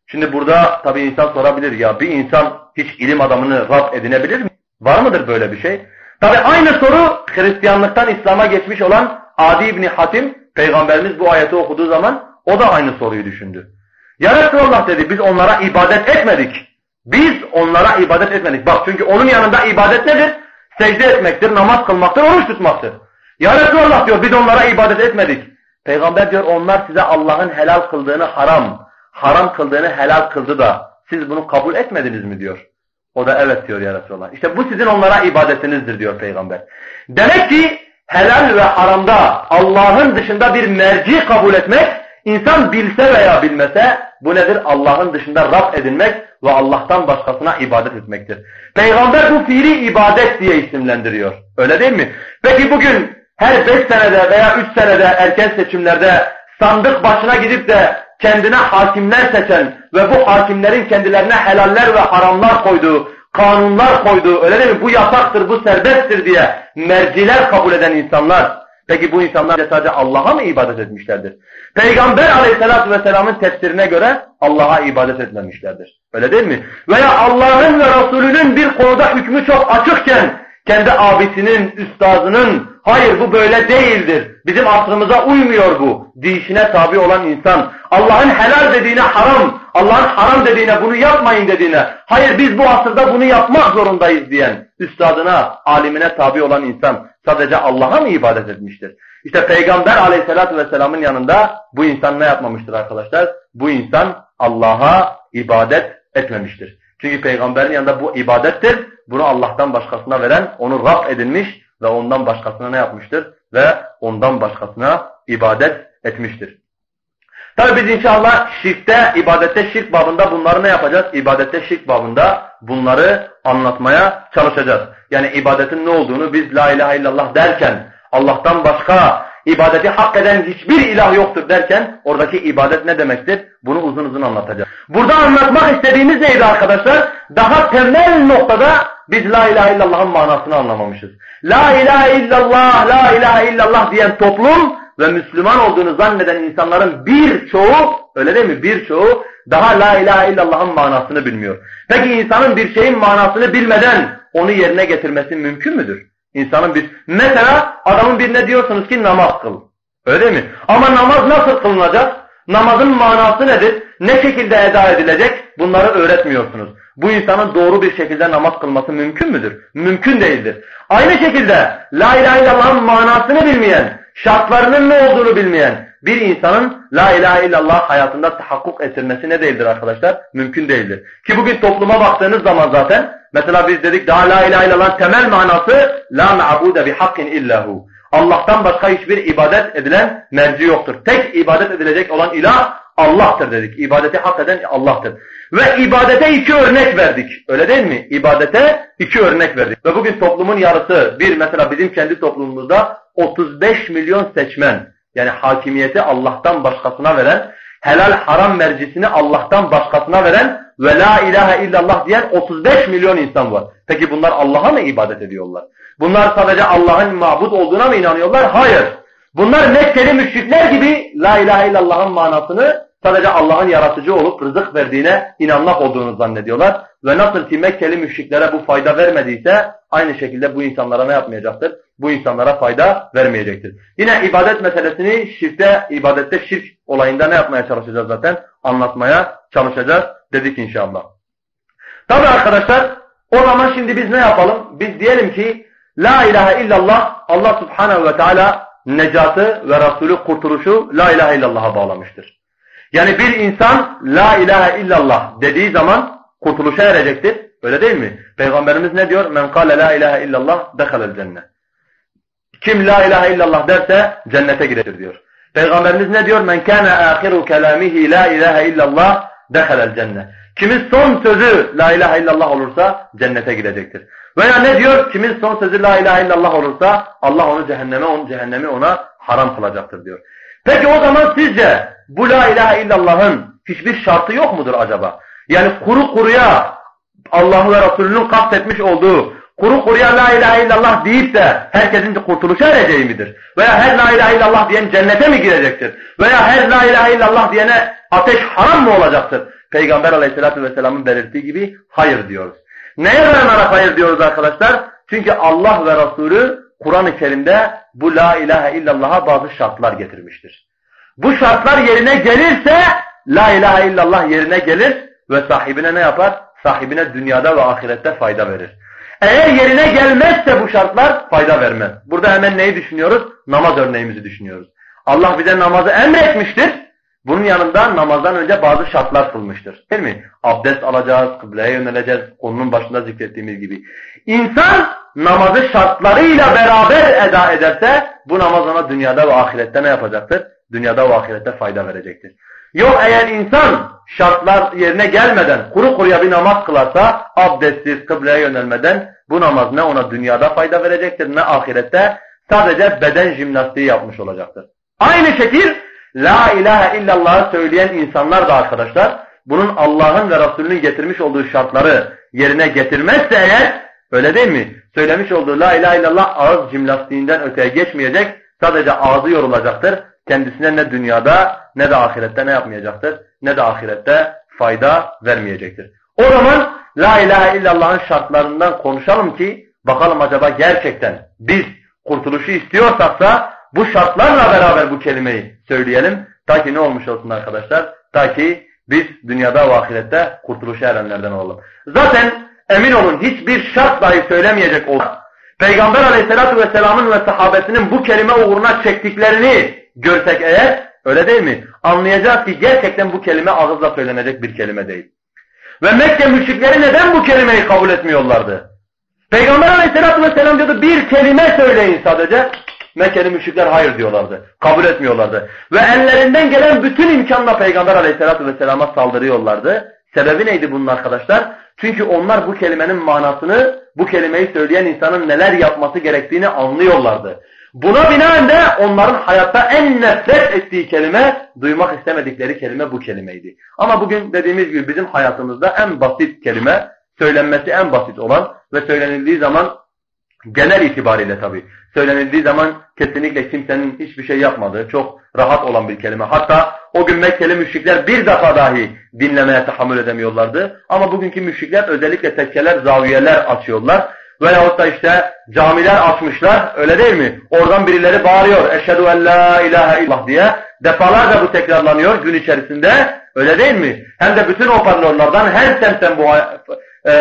Şimdi burada tabii insan sorabilir ya bir insan hiç ilim adamını Rab edinebilir mi? Var mıdır böyle bir şey? Tabi aynı soru Hristiyanlıktan İslam'a geçmiş olan Adi İbni Hatim Peygamberimiz bu ayeti okuduğu zaman o da aynı soruyu düşündü. Ya Resulallah dedi biz onlara ibadet etmedik. Biz onlara ibadet etmedik. Bak çünkü onun yanında ibadet nedir? Secde etmektir, namaz kılmaktır, oruç tutmaktır. Ya Resulallah diyor biz onlara ibadet etmedik. Peygamber diyor onlar size Allah'ın helal kıldığını haram, haram kıldığını helal kıldı da siz bunu kabul etmediniz mi diyor. O da evet diyor ya Resulallah. İşte bu sizin onlara ibadetinizdir diyor Peygamber. Demek ki helal ve haramda Allah'ın dışında bir merci kabul etmek, insan bilse veya bilmese bu nedir? Allah'ın dışında Rab edinmek ve Allah'tan başkasına ibadet etmektir. Peygamber bu fiili ibadet diye isimlendiriyor. Öyle değil mi? Peki bugün her beş senede veya üç senede erken seçimlerde sandık başına gidip de kendine hakimler seçen ve bu hakimlerin kendilerine helaller ve haramlar koyduğu, kanunlar koyduğu, öyle değil mi? Bu yasaktır, bu serbesttir diye merciler kabul eden insanlar. Peki bu insanlar sadece Allah'a mı ibadet etmişlerdir? Peygamber aleyhissalatü vesselamın tefsirine göre Allah'a ibadet etmemişlerdir. Öyle değil mi? Veya Allah'ın ve Resulünün bir konuda hükmü çok açıkken kendi abisinin, üstazının hayır bu böyle değildir. Bizim asrımıza uymuyor bu. Dişine tabi olan insan. Allah'ın helal dediğine haram, Allah'ın haram dediğine bunu yapmayın dediğine hayır biz bu asırda bunu yapmak zorundayız diyen üstadına, alimine tabi olan insan sadece Allah'a mı ibadet etmiştir? İşte Peygamber aleyhissalatü vesselamın yanında bu insan ne yapmamıştır arkadaşlar? Bu insan Allah'a ibadet etmemiştir. Çünkü peygamberin yanında bu ibadettir. Bunu Allah'tan başkasına veren onu Rab edinmiş ve ondan başkasına ne yapmıştır? Ve ondan başkasına ibadet etmiştir. Tabi biz inşallah şirkte, ibadette şirk babında bunları ne yapacağız? İbadette şirk babında bunları anlatmaya çalışacağız. Yani ibadetin ne olduğunu biz la ilahe illallah derken Allah'tan başka ibadeti hak eden hiçbir ilah yoktur derken oradaki ibadet ne demektir? Bunu uzun uzun anlatacağız. Burada anlatmak istediğimiz neydi arkadaşlar? Daha temel noktada biz la ilahe illallah'ın manasını anlamamışız. La ilahe illallah, la ilahe illallah diyen toplum ve Müslüman olduğunu zanneden insanların birçoğu, öyle değil mi? Birçoğu daha la ilahe illallah'ın manasını bilmiyor. Peki insanın bir şeyin manasını bilmeden onu yerine getirmesi mümkün müdür? İnsanın bir, mesela adamın birine diyorsunuz ki namaz kıl. Öyle mi? Ama namaz nasıl kılınacak? Namazın manası nedir? Ne şekilde eda edilecek? Bunları öğretmiyorsunuz. Bu insanın doğru bir şekilde namaz kılması mümkün müdür? Mümkün değildir. Aynı şekilde la ilahe illallah'ın manasını bilmeyen, şartlarının ne olduğunu bilmeyen bir insanın la ilahe illallah hayatında tahakkuk ettirmesi ne değildir arkadaşlar? Mümkün değildir. Ki bugün topluma baktığınız zaman zaten mesela biz dedik daha la ilahe illallah temel manası la ma'bude bi hakkin illahu. Allah'tan başka hiçbir ibadet edilen merci yoktur. Tek ibadet edilecek olan ilah Allah'tır dedik. İbadeti hak eden Allah'tır. Ve ibadete iki örnek verdik. Öyle değil mi? İbadete iki örnek verdik. Ve bugün toplumun yarısı bir mesela bizim kendi toplumumuzda 35 milyon seçmen yani hakimiyeti Allah'tan başkasına veren, helal haram mercisini Allah'tan başkasına veren ve la ilahe illallah diyen 35 milyon insan var. Peki bunlar Allah'a mı ibadet ediyorlar? Bunlar sadece Allah'ın mabut olduğuna mı inanıyorlar? Hayır. Bunlar Mekkeli müşrikler gibi la ilahe illallah'ın manasını sadece Allah'ın yaratıcı olup rızık verdiğine inanmak olduğunu zannediyorlar. Ve nasıl ki Mekkeli müşriklere bu fayda vermediyse aynı şekilde bu insanlara ne yapmayacaktır? Bu insanlara fayda vermeyecektir. Yine ibadet meselesini şirkte, ibadette şirk olayında ne yapmaya çalışacağız zaten? Anlatmaya çalışacağız dedik inşallah. Tabi arkadaşlar o zaman şimdi biz ne yapalım? Biz diyelim ki La ilahe illallah Allah subhanehu ve teala necatı ve Resulü kurtuluşu La ilahe illallah'a bağlamıştır. Yani bir insan La ilahe illallah dediği zaman kurtuluşa erecektir. Öyle değil mi? Peygamberimiz ne diyor? Men kâle la ilahe illallah dehalel cennet. Kim la ilahe illallah derse cennete girer diyor. Peygamberimiz ne diyor? Men kâne âhiru kelâmihi la ilahe illallah dehalel cennet. Kimin son sözü la ilahe illallah olursa cennete girecektir. Veya ne diyor? Kimin son sözü la ilahe illallah olursa Allah onu cehenneme, onu cehennemi ona haram kılacaktır diyor. Peki o zaman sizce bu la ilahe illallah'ın hiçbir şartı yok mudur acaba? Yani kuru kuruya Allah'ı ve Resulünün kastetmiş olduğu kuru kuruya la ilahe illallah deyip de herkesin kurtuluşa ereceği midir? Veya her la ilahe illallah diyen cennete mi girecektir? Veya her la ilahe illallah diyene ateş haram mı olacaktır? Peygamber aleyhissalatü vesselamın belirttiği gibi hayır diyoruz. Neye dayanarak hayır diyoruz arkadaşlar? Çünkü Allah ve Resulü Kur'an-ı Kerim'de bu la ilahe illallah'a bazı şartlar getirmiştir. Bu şartlar yerine gelirse la ilahe illallah yerine gelir ve sahibine ne yapar? Sahibine dünyada ve ahirette fayda verir. Eğer yerine gelmezse bu şartlar fayda vermez. Burada hemen neyi düşünüyoruz? Namaz örneğimizi düşünüyoruz. Allah bize namazı emretmiştir. Bunun yanında namazdan önce bazı şartlar kılmıştır. Değil mi? Abdest alacağız, kıbleye yöneleceğiz, konunun başında zikrettiğimiz gibi. İnsan namazı şartlarıyla beraber eda ederse bu namaz ona dünyada ve ahirette ne yapacaktır? Dünyada ve ahirette fayda verecektir. Yok eğer insan şartlar yerine gelmeden kuru kuruya bir namaz kılarsa abdestsiz kıbleye yönelmeden bu namaz ne ona dünyada fayda verecektir ne ahirette sadece beden jimnastiği yapmış olacaktır. Aynı şekil La ilahe illallah'ı söyleyen insanlar da arkadaşlar bunun Allah'ın ve Resulünün getirmiş olduğu şartları yerine getirmezse eğer öyle değil mi? Söylemiş olduğu la ilahe illallah ağız jimnastiğinden öteye geçmeyecek sadece ağzı yorulacaktır. Kendisine ne dünyada ne de ahirette ne yapmayacaktır? Ne de ahirette fayda vermeyecektir. O zaman la ilahe illallah'ın şartlarından konuşalım ki bakalım acaba gerçekten biz kurtuluşu istiyorsaksa bu şartlarla beraber bu kelimeyi söyleyelim. Ta ki ne olmuş olsun arkadaşlar? Ta ki biz dünyada ve ahirette kurtuluşa erenlerden olalım. Zaten emin olun hiçbir şart dahi söylemeyecek olsa, Peygamber aleyhissalatu vesselamın ve sahabesinin bu kelime uğruna çektiklerini görsek eğer öyle değil mi? Anlayacağız ki gerçekten bu kelime ağızla söylenecek bir kelime değil. Ve Mekke müşrikleri neden bu kelimeyi kabul etmiyorlardı? Peygamber aleyhissalatü vesselam diyordu bir kelime söyleyin sadece. Mekkeli müşrikler hayır diyorlardı. Kabul etmiyorlardı. Ve ellerinden gelen bütün imkanla Peygamber aleyhissalatü vesselama saldırıyorlardı. Sebebi neydi bunun arkadaşlar? Çünkü onlar bu kelimenin manasını, bu kelimeyi söyleyen insanın neler yapması gerektiğini anlıyorlardı. Buna binaen de onların hayatta en nefret ettiği kelime, duymak istemedikleri kelime bu kelimeydi. Ama bugün dediğimiz gibi bizim hayatımızda en basit kelime, söylenmesi en basit olan ve söylenildiği zaman genel itibariyle tabii söylenildiği zaman kesinlikle kimsenin hiçbir şey yapmadığı çok rahat olan bir kelime. Hatta o gün Mekkeli müşrikler bir defa dahi dinlemeye tahammül edemiyorlardı. Ama bugünkü müşrikler özellikle tekkeler, zaviyeler açıyorlar. Veyahut da işte camiler açmışlar öyle değil mi? Oradan birileri bağırıyor. Eşhedü en la ilahe illallah diye. Defalarca bu tekrarlanıyor gün içerisinde. Öyle değil mi? Hem de bütün hoparlörlerden her semten bu e,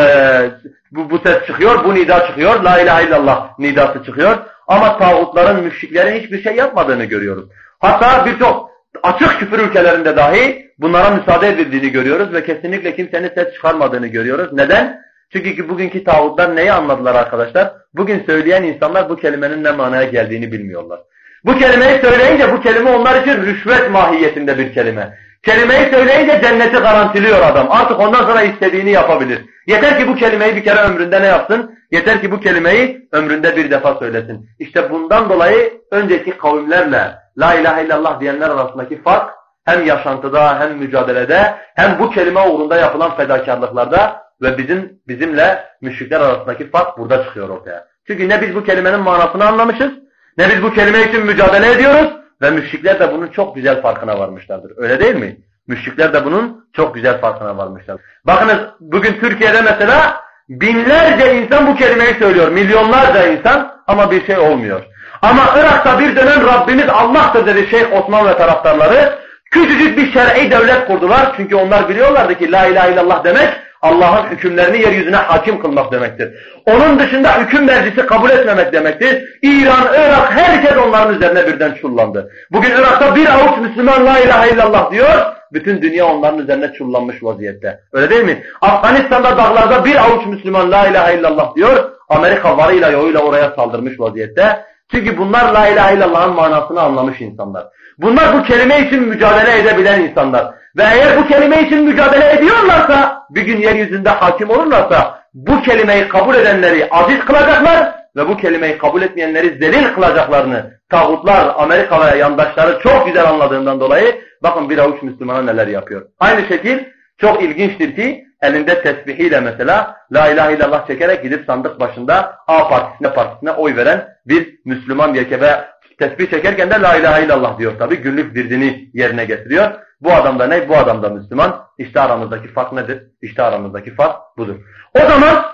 bu, bu ses çıkıyor, bu nida çıkıyor, la ilahe illallah nidası çıkıyor. Ama tağutların, müşriklerin hiçbir şey yapmadığını görüyoruz. Hatta birçok açık küfür ülkelerinde dahi bunlara müsaade edildiğini görüyoruz ve kesinlikle kimsenin ses çıkarmadığını görüyoruz. Neden? Çünkü bugünkü tağutlar neyi anladılar arkadaşlar? Bugün söyleyen insanlar bu kelimenin ne manaya geldiğini bilmiyorlar. Bu kelimeyi söyleyince bu kelime onlar için rüşvet mahiyetinde bir kelime. Kelimeyi söyleyince cenneti garantiliyor adam. Artık ondan sonra istediğini yapabilir. Yeter ki bu kelimeyi bir kere ömründe ne yapsın? Yeter ki bu kelimeyi ömründe bir defa söylesin. İşte bundan dolayı önceki kavimlerle La ilahe illallah diyenler arasındaki fark hem yaşantıda hem mücadelede hem bu kelime uğrunda yapılan fedakarlıklarda ve bizim bizimle müşrikler arasındaki fark burada çıkıyor ortaya. Çünkü ne biz bu kelimenin manasını anlamışız ne biz bu kelime için mücadele ediyoruz ve müşrikler de bunun çok güzel farkına varmışlardır. Öyle değil mi? Müşrikler de bunun çok güzel farkına varmışlar. Bakınız bugün Türkiye'de mesela binlerce insan bu kelimeyi söylüyor. Milyonlarca insan ama bir şey olmuyor. Ama Irak'ta bir dönem Rabbimiz Allah'tır dedi Şeyh Osman ve taraftarları. Küçücük bir şer'i devlet kurdular. Çünkü onlar biliyorlardı ki la ilahe illallah demek Allah'ın hükümlerini yeryüzüne hakim kılmak demektir. Onun dışında hüküm meclisi kabul etmemek demektir. İran, Irak herkes onların üzerine birden çullandı. Bugün Irak'ta bir avuç Müslüman la ilahe illallah diyor. Bütün dünya onların üzerine çullanmış vaziyette. Öyle değil mi? Afganistan'da dağlarda bir avuç Müslüman la ilahe illallah diyor. Amerika varıyla yoğuyla oraya saldırmış vaziyette. Çünkü bunlar la ilahe illallah'ın manasını anlamış insanlar. Bunlar bu kelime için mücadele edebilen insanlar. Ve eğer bu kelime için mücadele ediyorlarsa, bir gün yeryüzünde hakim olurlarsa, bu kelimeyi kabul edenleri aziz kılacaklar ve bu kelimeyi kabul etmeyenleri zelil kılacaklarını tağutlar, Amerika yandaşları çok güzel anladığından dolayı bakın bir avuç Müslümana neler yapıyor. Aynı şekil çok ilginçtir ki elinde tesbihiyle mesela la ilahe illallah çekerek gidip sandık başında A partisine partisine oy veren bir Müslüman yekebe tesbih çekerken de la ilahe illallah diyor tabi günlük birdini yerine getiriyor. Bu adam da ne? Bu adam da Müslüman. İşte aramızdaki fark nedir? İşte aramızdaki fark budur. O zaman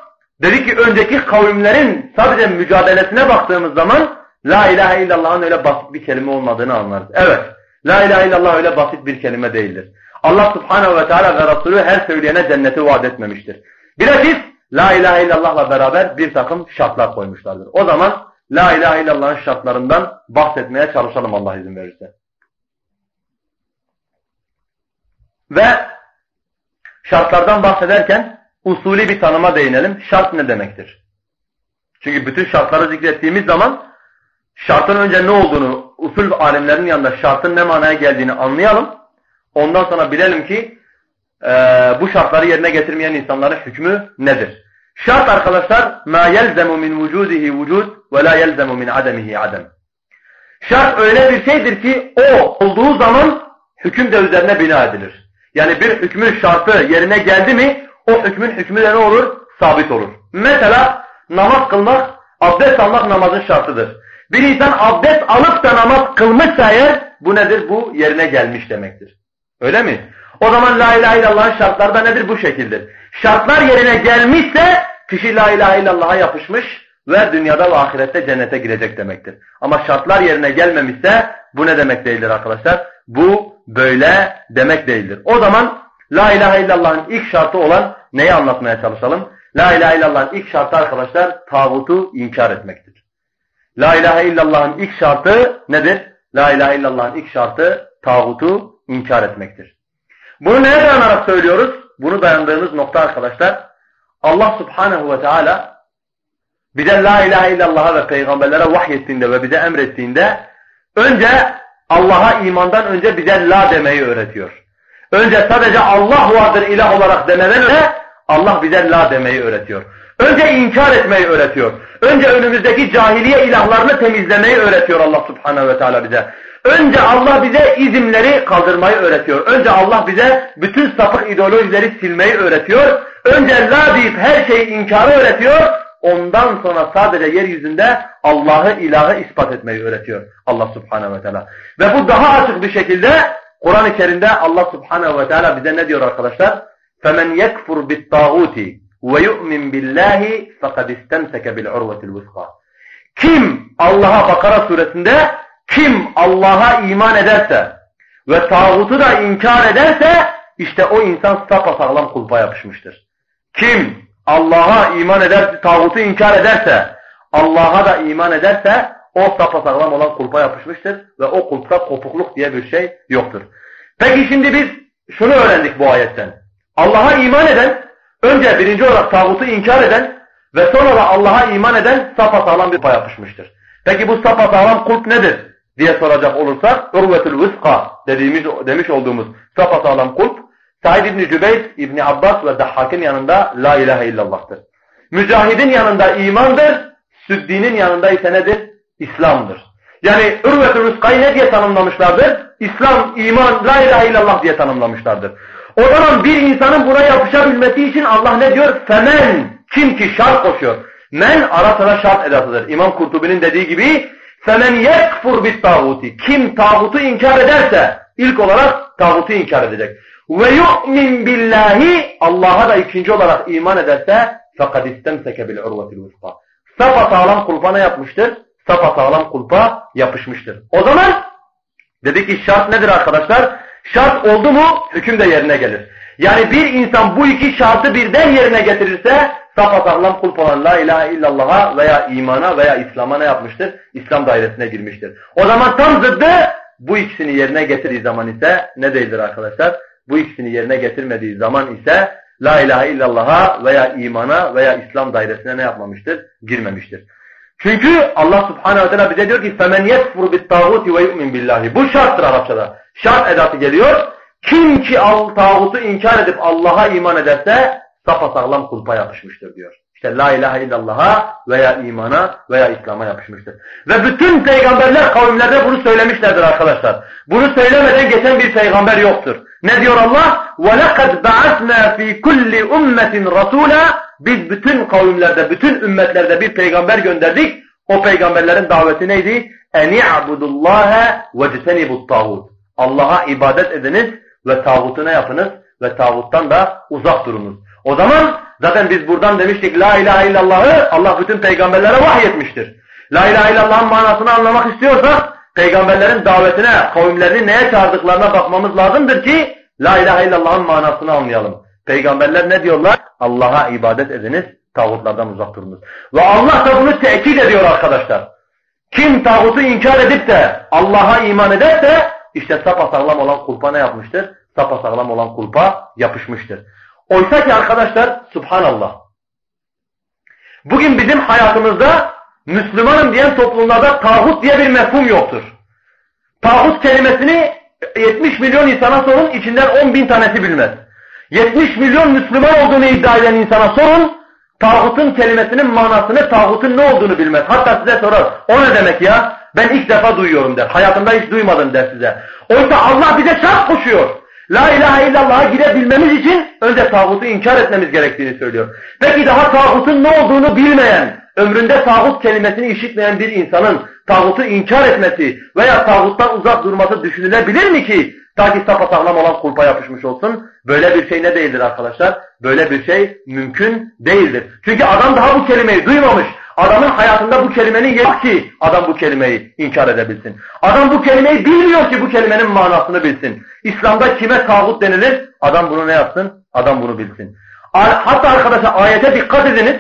dedi ki önceki kavimlerin sadece mücadelesine baktığımız zaman La ilahe illallah'ın öyle basit bir kelime olmadığını anlarız. Evet. La ilahe illallah öyle basit bir kelime değildir. Allah subhanehu ve teala ve Resulü her söyleyene cenneti vaat etmemiştir. Bilakis La ilahe illallah'la beraber bir takım şartlar koymuşlardır. O zaman La ilahe illallah'ın şartlarından bahsetmeye çalışalım Allah izin verirse. Ve şartlardan bahsederken usulü bir tanıma değinelim. Şart ne demektir? Çünkü bütün şartları zikrettiğimiz zaman şartın önce ne olduğunu usul alimlerinin yanında şartın ne manaya geldiğini anlayalım. Ondan sonra bilelim ki e, bu şartları yerine getirmeyen insanların hükmü nedir? Şart arkadaşlar ma yelzemu min vücudihi vücud ve la yelzemu min ademihi adem. Şart öyle bir şeydir ki o olduğu zaman hüküm de üzerine bina edilir. Yani bir hükmün şartı yerine geldi mi o hükmün hükmü de ne olur? Sabit olur. Mesela namaz kılmak, abdest almak namazın şartıdır. Bir insan abdest alıp da namaz kılmışsa eğer bu nedir? Bu yerine gelmiş demektir. Öyle mi? O zaman la ilahe illallah'ın şartları da nedir? Bu şekildir. Şartlar yerine gelmişse kişi la ilahe illallah'a yapışmış ve dünyada ve ahirette cennete girecek demektir. Ama şartlar yerine gelmemişse bu ne demek değildir arkadaşlar? Bu böyle demek değildir. O zaman La ilahe illallah'ın ilk şartı olan neyi anlatmaya çalışalım? La ilahe illallah'ın ilk şartı arkadaşlar tağutu inkar etmektir. La ilahe illallah'ın ilk şartı nedir? La ilahe illallah'ın ilk şartı tağutu inkar etmektir. Bunu neye dayanarak söylüyoruz? Bunu dayandığımız nokta arkadaşlar Allah subhanehu ve teala bize la ilahe illallah'a ve peygamberlere vahyettiğinde ve bize emrettiğinde önce Allah'a imandan önce bize la demeyi öğretiyor. Önce sadece Allah vardır ilah olarak demeden önce Allah bize la demeyi öğretiyor. Önce inkar etmeyi öğretiyor. Önce önümüzdeki cahiliye ilahlarını temizlemeyi öğretiyor Allah subhanehu ve teala bize. Önce Allah bize izimleri kaldırmayı öğretiyor. Önce Allah bize bütün sapık ideolojileri silmeyi öğretiyor. Önce la deyip her şeyi inkarı öğretiyor. Ondan sonra sadece yeryüzünde Allah'ı ilahı ispat etmeyi öğretiyor Allah subhanehu ve teala. Ve bu daha açık bir şekilde Kur'an-ı Kerim'de Allah subhanehu ve teala bize ne diyor arkadaşlar? فَمَنْ يَكْفُرْ بِالطَّاغُوتِ وَيُؤْمِنْ بِاللّٰهِ فَقَدْ اِسْتَمْسَكَ بِالْعُرْوَةِ الْوُسْقَى Kim Allah'a Bakara suresinde kim Allah'a iman ederse ve tağutu da inkar ederse işte o insan sapasağlam kulpa yapışmıştır. Kim Allah'a iman eder, tağutu inkar ederse, Allah'a da iman ederse o sapasağlam olan kulpa yapışmıştır ve o kulpta kopukluk diye bir şey yoktur. Peki şimdi biz şunu öğrendik bu ayetten. Allah'a iman eden, önce birinci olarak tağutu inkar eden ve sonra da Allah'a iman eden sapasağlam bir kulpa yapışmıştır. Peki bu sapasağlam kulp nedir diye soracak olursak, Urvetül Vıska dediğimiz, demiş olduğumuz sapasağlam kulp, Said İbni Cübeyr, İbni Abbas ve Dahhak'ın yanında La ilahe illallah'tır. Mücahidin yanında imandır, Süddi'nin yanında ise nedir? İslam'dır. Yani Ürvetül Rüska'yı ne diye tanımlamışlardır? İslam, iman, La ilahe illallah diye tanımlamışlardır. O zaman bir insanın buna yapışabilmesi için Allah ne diyor? Femen, kim ki şart koşuyor. Men ara sıra şart edatıdır. İmam Kurtubi'nin dediği gibi Yekfur bit tağuti. Kim tağutu inkar ederse ilk olarak tağutu inkar edecek. Yu'min billahi Allah'a da ikinci olarak iman ederse fakat istemseke bil urvetil vuska. Sapa sağlam kulpa ne yapmıştır? Sapa sağlam kulpa yapışmıştır. O zaman dedi ki şart nedir arkadaşlar? Şart oldu mu hüküm de yerine gelir. Yani bir insan bu iki şartı birden yerine getirirse sapasağlam kulp olan la ilahe illallah'a veya imana veya İslam'a ne yapmıştır? İslam dairesine girmiştir. O zaman tam zıddı bu ikisini yerine getirdiği zaman ise ne değildir arkadaşlar? Bu ikisini yerine getirmediği zaman ise la ilahe illallah'a veya imana veya İslam dairesine ne yapmamıştır? Girmemiştir. Çünkü Allah subhanehu ve teala bize diyor ki فَمَنْ يَكْفُرُ بِالْتَاغُوتِ وَيُؤْمِنْ billahi. Bu şarttır Arapçada. Şart edatı geliyor. Kim ki tağutu inkar edip Allah'a iman ederse sapasağlam kulpa yapışmıştır diyor. İşte la ilahe illallah'a veya imana veya İslam'a yapışmıştır. Ve bütün peygamberler kavimlerde bunu söylemişlerdir arkadaşlar. Bunu söylemeden geçen bir peygamber yoktur. Ne diyor Allah? وَلَقَدْ بَعَثْنَا ف۪ي كُلِّ اُمَّةٍ رَسُولًا Biz bütün kavimlerde, bütün ümmetlerde bir peygamber gönderdik. O peygamberlerin daveti neydi? اَنِ اَعْبُدُ اللّٰهَ وَجْتَنِبُ الطَّاغُوتِ Allah'a ibadet ediniz ve tağutuna yapınız ve tağuttan da uzak durunuz. O zaman zaten biz buradan demiştik la ilahe illallah'ı Allah bütün peygamberlere vahyetmiştir. La ilahe illallah'ın manasını anlamak istiyorsak peygamberlerin davetine, kavimlerini neye çağırdıklarına bakmamız lazımdır ki la ilahe illallah'ın manasını anlayalım. Peygamberler ne diyorlar? Allah'a ibadet ediniz, tağutlardan uzak durunuz. Ve Allah da bunu tekit ediyor arkadaşlar. Kim tağutu inkar edip de Allah'a iman ederse işte sapasağlam olan kulpa ne yapmıştır? Sapasağlam olan kulpa yapışmıştır. Oysa ki arkadaşlar subhanallah. Bugün bizim hayatımızda Müslümanım diyen toplumlarda tağut diye bir mefhum yoktur. Tağut kelimesini 70 milyon insana sorun içinden 10 bin tanesi bilmez. 70 milyon Müslüman olduğunu iddia eden insana sorun tağutun kelimesinin manasını tağutun ne olduğunu bilmez. Hatta size sorar o ne demek ya ben ilk defa duyuyorum der. Hayatımda hiç duymadım der size. Oysa Allah bize şart koşuyor. La ilahe illallah'a girebilmemiz için önce tağutu inkar etmemiz gerektiğini söylüyor. Peki daha tağutun ne olduğunu bilmeyen, ömründe tağut kelimesini işitmeyen bir insanın tağutu inkar etmesi veya tağuttan uzak durması düşünülebilir mi ki ta ki sapasağlam olan kulpa yapışmış olsun? Böyle bir şey ne değildir arkadaşlar? Böyle bir şey mümkün değildir. Çünkü adam daha bu kelimeyi duymamış. Adamın hayatında bu kelimenin yok ki adam bu kelimeyi inkar edebilsin. Adam bu kelimeyi bilmiyor ki bu kelimenin manasını bilsin. İslam'da kime tağut denilir? Adam bunu ne yapsın? Adam bunu bilsin. Hatta arkadaşlar ayete dikkat ediniz.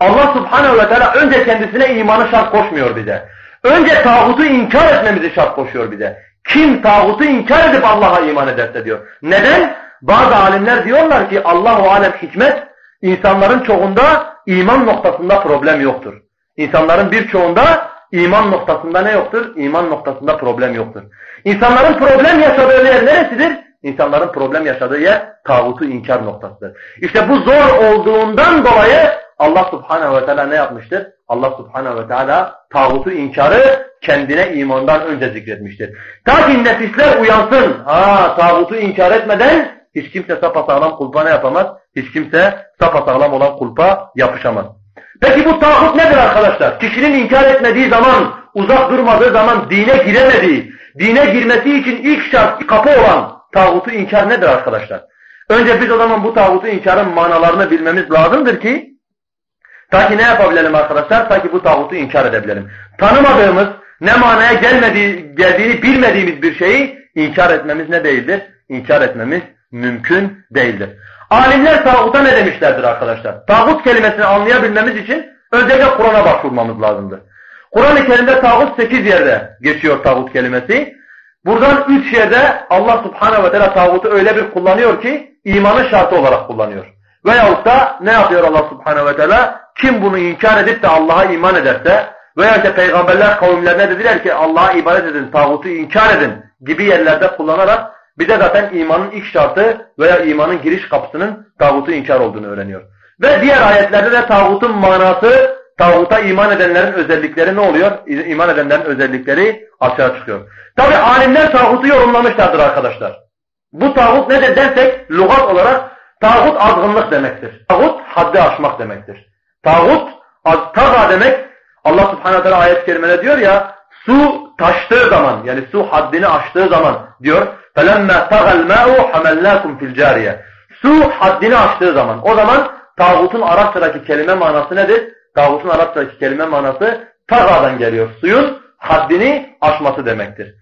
Allah subhanehu ve teala önce kendisine imanı şart koşmuyor bize. Önce tağutu inkar etmemizi şart koşuyor bize. Kim tağutu inkar edip Allah'a iman ederse diyor. Neden? Bazı alimler diyorlar ki Allahu alem hikmet insanların çoğunda iman noktasında problem yoktur. İnsanların birçoğunda iman noktasında ne yoktur? İman noktasında problem yoktur. İnsanların problem yaşadığı yer neresidir? İnsanların problem yaşadığı yer tağutu inkar noktasıdır. İşte bu zor olduğundan dolayı Allah subhanehu ve teala ne yapmıştır? Allah subhanehu ve teala tağutu inkarı kendine imandan önce zikretmiştir. Ta ki nefisler uyansın. Ha tağutu inkar etmeden hiç kimse sapasağlam kulpa ne yapamaz? Hiç kimse sapasağlam olan kulpa yapışamaz. Peki bu tağut nedir arkadaşlar? Kişinin inkar etmediği zaman, uzak durmadığı zaman dine giremediği, dine girmesi için ilk şart, kapı olan tağutu inkar nedir arkadaşlar? Önce biz o zaman bu tağutu inkarın manalarını bilmemiz lazımdır ki ta ki ne yapabilelim arkadaşlar? Ta ki bu tağutu inkar edebilelim. Tanımadığımız, ne manaya gelmediği, geldiğini bilmediğimiz bir şeyi inkar etmemiz ne değildir? İnkar etmemiz mümkün değildir. Alimler tağuta ne demişlerdir arkadaşlar? Tağut kelimesini anlayabilmemiz için öncelikle Kur'an'a başvurmamız lazımdır. Kur'an-ı Kerim'de tağut 8 yerde geçiyor tağut kelimesi. Buradan 3 yerde Allah subhanehu ve teala tağutu öyle bir kullanıyor ki imanın şartı olarak kullanıyor. Veyahut da ne yapıyor Allah subhanehu ve teala? Kim bunu inkar edip de Allah'a iman ederse veya işte peygamberler kavimlerine dediler ki Allah'a ibadet edin, tağutu inkar edin gibi yerlerde kullanarak bir de zaten imanın ilk şartı veya imanın giriş kapısının tağutu inkar olduğunu öğreniyor. Ve diğer ayetlerde de tağutun manası, tağuta iman edenlerin özellikleri ne oluyor? İman edenlerin özellikleri açığa çıkıyor. Tabi alimler tağutu yorumlamışlardır arkadaşlar. Bu tağut nedir dersek, lügat olarak tağut azgınlık demektir. Tağut haddi aşmak demektir. Tağut, taga demek, Allah subhanahu teala ayet-i kerimede diyor ya, su taştığı zaman, yani su haddini aştığı zaman diyor, فَلَمَّا تَغَ الْمَاءُ حَمَلْنَاكُمْ فِي الْجَارِيَةِ Su haddini aştığı zaman. O zaman tağutun Arapçadaki kelime manası nedir? Tağutun Arapçadaki kelime manası tagadan geliyor. Suyun haddini aşması demektir.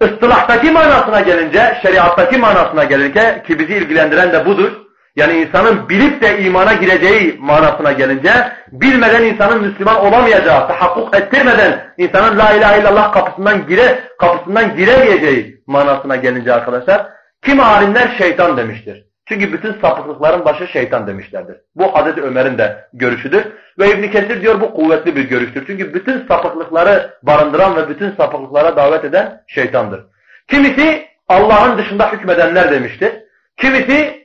Istilahtaki manasına gelince, şeriattaki manasına gelince ki bizi ilgilendiren de budur. Yani insanın bilip de imana gireceği manasına gelince, bilmeden insanın Müslüman olamayacağı, tahakkuk ettirmeden insanın la ilahe illallah kapısından gire kapısından giremeyeceği manasına gelince arkadaşlar, kim alimler şeytan demiştir. Çünkü bütün sapıklıkların başı şeytan demişlerdir. Bu Hazreti Ömer'in de görüşüdür. Ve İbn Kesir diyor bu kuvvetli bir görüştür. Çünkü bütün sapıklıkları barındıran ve bütün sapıklıklara davet eden şeytandır. Kimisi Allah'ın dışında hükmedenler demiştir. Kimisi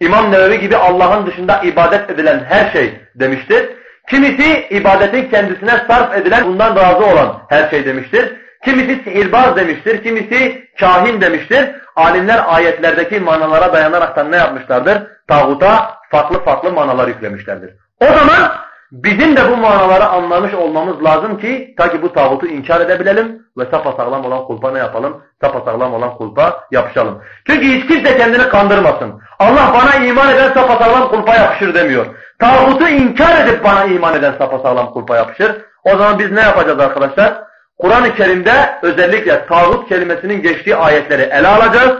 İmam Nevevi gibi Allah'ın dışında ibadet edilen her şey demiştir. Kimisi ibadetin kendisine sarf edilen bundan razı olan her şey demiştir. Kimisi sihirbaz demiştir, kimisi kahin demiştir. Alimler ayetlerdeki manalara dayanaraktan ne yapmışlardır? Tağuta farklı farklı manalar yüklemişlerdir. O zaman bizim de bu manaları anlamış olmamız lazım ki ta ki bu tağutu inkar edebilelim ve sapasağlam olan kulpa ne yapalım? Sapasağlam olan kulpa yapışalım. Çünkü hiç kimse kendini kandırmasın. Allah bana iman eden sapasağlam kulpa yapışır demiyor. Tağutu inkar edip bana iman eden sapasağlam kulpa yapışır. O zaman biz ne yapacağız arkadaşlar? Kur'an-ı Kerim'de özellikle tağut kelimesinin geçtiği ayetleri ele alacağız.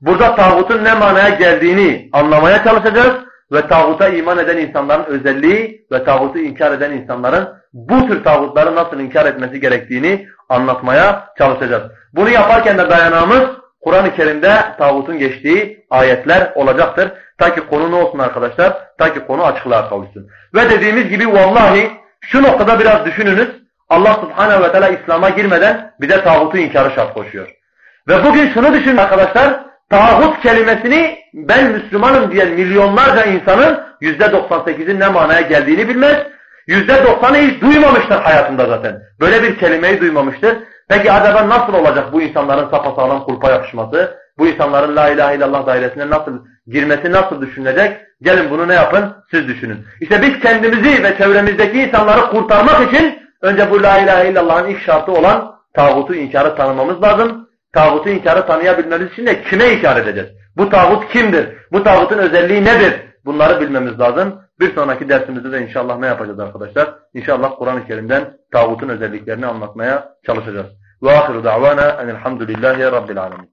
Burada tağutun ne manaya geldiğini anlamaya çalışacağız ve tağuta iman eden insanların özelliği ve tağutu inkar eden insanların bu tür tağutları nasıl inkar etmesi gerektiğini anlatmaya çalışacağız. Bunu yaparken de dayanağımız Kur'an-ı Kerim'de tağutun geçtiği ayetler olacaktır. Ta ki konu ne olsun arkadaşlar? Ta ki konu açıklığa kavuşsun. Ve dediğimiz gibi vallahi şu noktada biraz düşününüz. Allah subhanehu ve teala İslam'a girmeden bize tağutu inkarı şart koşuyor. Ve bugün şunu düşünün arkadaşlar. Tağut kelimesini ben Müslümanım diyen milyonlarca insanın yüzde 98'in ne manaya geldiğini bilmez. Yüzde 90'ı hiç duymamıştır hayatında zaten. Böyle bir kelimeyi duymamıştır. Peki acaba nasıl olacak bu insanların sapasağlam kulpa yapışması? Bu insanların la ilahe illallah dairesine nasıl girmesi nasıl düşünülecek? Gelin bunu ne yapın? Siz düşünün. İşte biz kendimizi ve çevremizdeki insanları kurtarmak için önce bu la ilahe illallah'ın ilk şartı olan tağutu inkarı tanımamız lazım. Tağutu inkarı tanıyabilmemiz için de kime inkar edeceğiz? Bu tağut kimdir? Bu tağutun özelliği nedir? Bunları bilmemiz lazım. Bir sonraki dersimizde de inşallah ne yapacağız arkadaşlar? İnşallah Kur'an-ı Kerim'den tağutun özelliklerini anlatmaya çalışacağız. Ve ahiru da'vana enelhamdülillahi rabbil alemin.